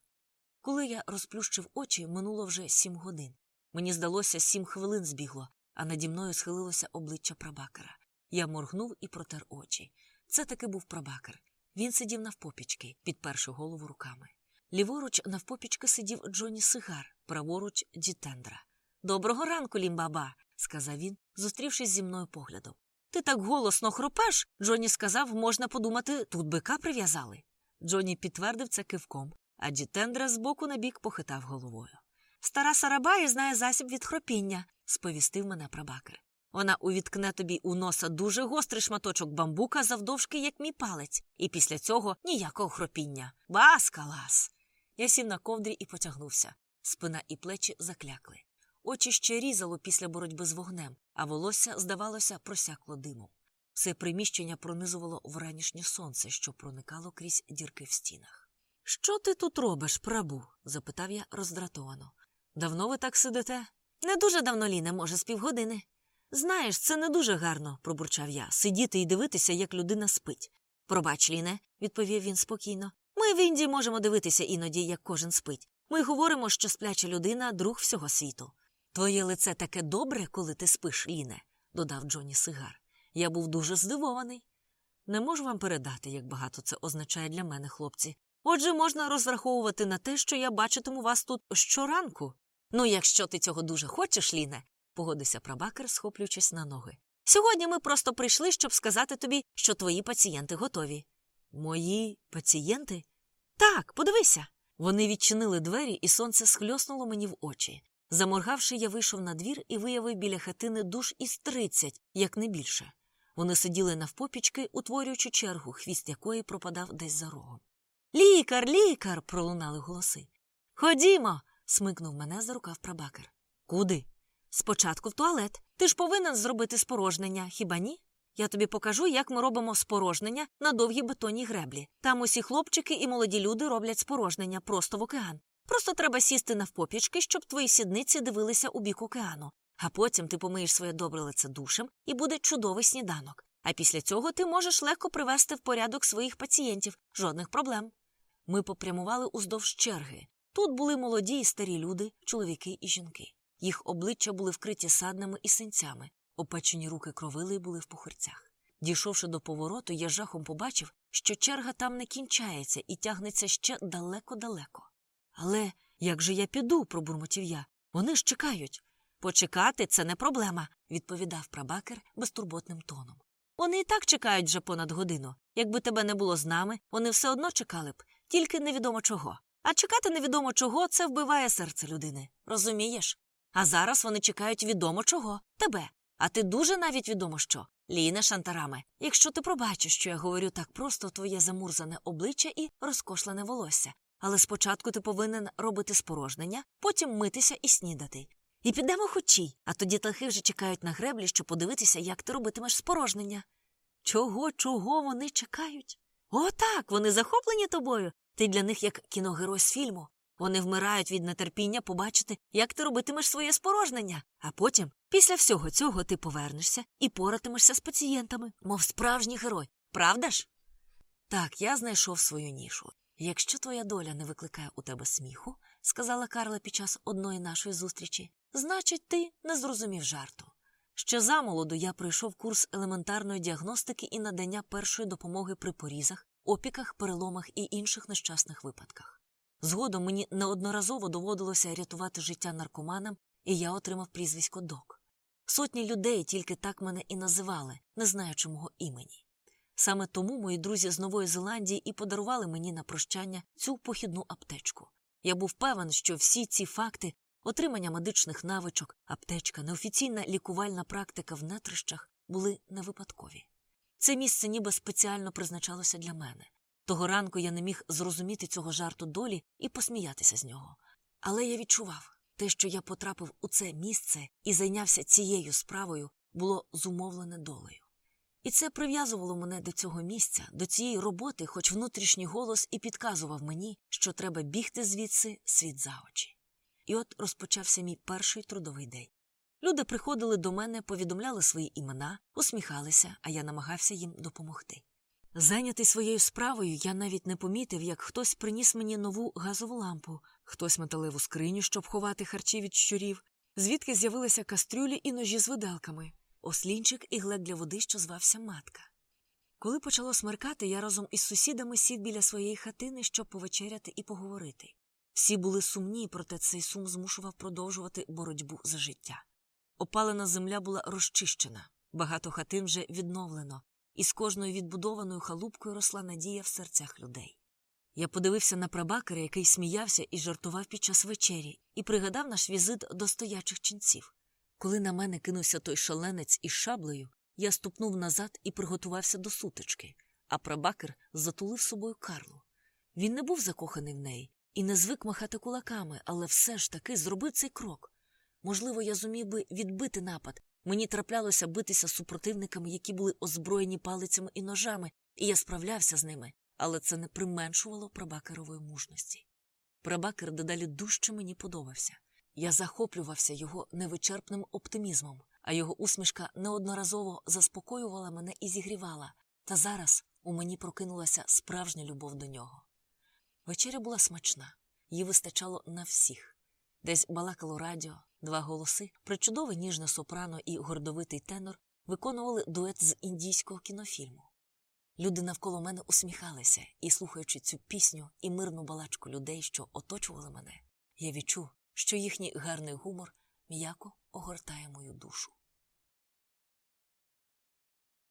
Коли я розплющив очі, минуло вже сім годин. Мені здалося, сім хвилин збігло, а наді мною схилилося обличчя прабакера. Я моргнув і протер очі. Це таки був прабакер. Він сидів навпопічки, підперши голову руками. Ліворуч навпопічки сидів Джоні Сигар, праворуч Дітендра. Доброго ранку, лімбаба, сказав він, зустрівшись зі мною поглядом. Ти так голосно хропеш. Джоні сказав, можна подумати, тут бика прив'язали. Джоні підтвердив це кивком, а Дітендра збоку на бік похитав головою. Стара Сарабаї знає засіб від хропіння, сповістив мене прабакер. Вона увіткне тобі у носа дуже гострий шматочок бамбука завдовжки, як мій палець, і після цього ніякого хропіння. Баскалас. Я сів на ковдрі і потягнувся. Спина і плечі заклякли. Очі ще різало після боротьби з вогнем, а волосся, здавалося, просякло димом. Все приміщення пронизувало вранішнє сонце, що проникало крізь дірки в стінах. Що ти тут робиш, прабу? запитав я роздратовано. Давно ви так сидите? Не дуже давно, Ліне, може, з півгодини. Знаєш, це не дуже гарно, пробурчав я, сидіти і дивитися, як людина спить. Пробач, Ліне, відповів він спокійно. Ми в Індії можемо дивитися іноді, як кожен спить. Ми говоримо, що спляча людина друг всього світу. Твоє лице таке добре, коли ти спиш, Ліне, додав Джоні Сигар. Я був дуже здивований. Не можу вам передати, як багато це означає для мене, хлопці. Отже, можна розраховувати на те, що я бачитиму вас тут щоранку. Ну, якщо ти цього дуже хочеш, Ліне, погодився прабакер, схоплюючись на ноги. Сьогодні ми просто прийшли, щоб сказати тобі, що твої пацієнти готові. Мої пацієнти? Так, подивися. Вони відчинили двері, і сонце схльоснуло мені в очі. Заморгавши, я вийшов на двір і виявив біля хатини душ із тридцять, як не більше. Вони сиділи навпопічки, утворюючи чергу, хвіст якої пропадав десь за рогом. Лікар, лікар. пролунали голоси. Ходімо. смикнув мене за рукав прабакер. Куди? Спочатку в туалет. Ти ж повинен зробити спорожнення, хіба ні? Я тобі покажу, як ми робимо спорожнення на довгій бетонній греблі. Там усі хлопчики і молоді люди роблять спорожнення просто в океан. Просто треба сісти навпопічки, щоб твої сідниці дивилися у бік океану. А потім ти помиєш своє добре лице душем і буде чудовий сніданок. А після цього ти можеш легко привести в порядок своїх пацієнтів, жодних проблем. Ми попрямували уздовж черги. Тут були молоді і старі люди, чоловіки і жінки. Їх обличчя були вкриті саднами і синцями, опечені руки кровили і були в пухирцях. Дійшовши до повороту, я жахом побачив, що черга там не кінчається і тягнеться ще далеко-далеко. Але як же я піду, пробурмотів я. Вони ж чекають. Почекати це не проблема, відповідав прабакер безтурботним тоном. Вони і так чекають вже понад годину. Якби тебе не було з нами, вони все одно чекали б, тільки невідомо чого. А чекати невідомо чого це вбиває серце людини. Розумієш? А зараз вони чекають відомо чого тебе. А ти дуже навіть відомо що. Ліне шантараме, якщо ти пробачиш, що я говорю так просто твоє замурзане обличчя і розкошлене волосся. Але спочатку ти повинен робити спорожнення, потім митися і снідати. І підемо хочій, а тоді тлахи вже чекають на греблі, щоб подивитися, як ти робитимеш спорожнення. Чого, чого вони чекають? О, так, вони захоплені тобою. Ти для них як кіногерой з фільму. Вони вмирають від нетерпіння побачити, як ти робитимеш своє спорожнення. А потім, після всього цього, ти повернешся і поратимешся з пацієнтами, мов справжній герой. Правда ж? Так, я знайшов свою нішу. Якщо твоя доля не викликає у тебе сміху, сказала Карла під час одної нашої зустрічі, значить, ти не зрозумів жарту. Ще замолоду я пройшов курс елементарної діагностики і надання першої допомоги при порізах, опіках, переломах і інших нещасних випадках. Згодом мені неодноразово доводилося рятувати життя наркоманам, і я отримав прізвисько док. Сотні людей тільки так мене і називали, не знаючи мого імені. Саме тому мої друзі з Нової Зеландії і подарували мені на прощання цю похідну аптечку. Я був певен, що всі ці факти отримання медичних навичок, аптечка, неофіційна лікувальна практика в нетрищах були не випадкові. Це місце ніби спеціально призначалося для мене. Того ранку я не міг зрозуміти цього жарту долі і посміятися з нього. Але я відчував те, що я потрапив у це місце і зайнявся цією справою, було зумовлене долею. І це прив'язувало мене до цього місця, до цієї роботи, хоч внутрішній голос і підказував мені, що треба бігти звідси світ за очі. І от розпочався мій перший трудовий день. Люди приходили до мене, повідомляли свої імена, усміхалися, а я намагався їм допомогти. Зайнятий своєю справою, я навіть не помітив, як хтось приніс мені нову газову лампу, хтось металеву скриню, щоб ховати харчі від щурів, звідки з'явилися кастрюлі і ножі з виделками, ослінчик і глек для води, що звався матка. Коли почало смеркати, я разом із сусідами сів біля своєї хатини, щоб повечеряти і поговорити. Всі були сумні, проте цей сум змушував продовжувати боротьбу за життя. Опалена земля була розчищена, багато хатин вже відновлено, і з кожною відбудованою халупкою росла надія в серцях людей. Я подивився на прабакера, який сміявся і жартував під час вечері, і пригадав наш візит до стоячих ченців. Коли на мене кинувся той шаленець із шаблею, я ступнув назад і приготувався до сутички, а прабакер затулив собою Карлу. Він не був закоханий в неї і не звик махати кулаками, але все ж таки зробив цей крок. Можливо, я зумів би відбити напад. Мені траплялося битися з супротивниками, які були озброєні палицями і ножами, і я справлявся з ними, але це не применшувало прабакерової мужності. Прабакер дедалі дужче мені подобався. Я захоплювався його невичерпним оптимізмом, а його усмішка неодноразово заспокоювала мене і зігрівала, та зараз у мені прокинулася справжня любов до нього. Вечеря була смачна, її вистачало на всіх. Десь балакало радіо, два голоси, причудове ніжне сопрано і гордовитий тенор виконували дует з індійського кінофільму. Люди навколо мене усміхалися, і, слухаючи цю пісню і мирну балачку людей, що оточували мене, я відчув, що їхній гарний гумор м'яко огортає мою душу.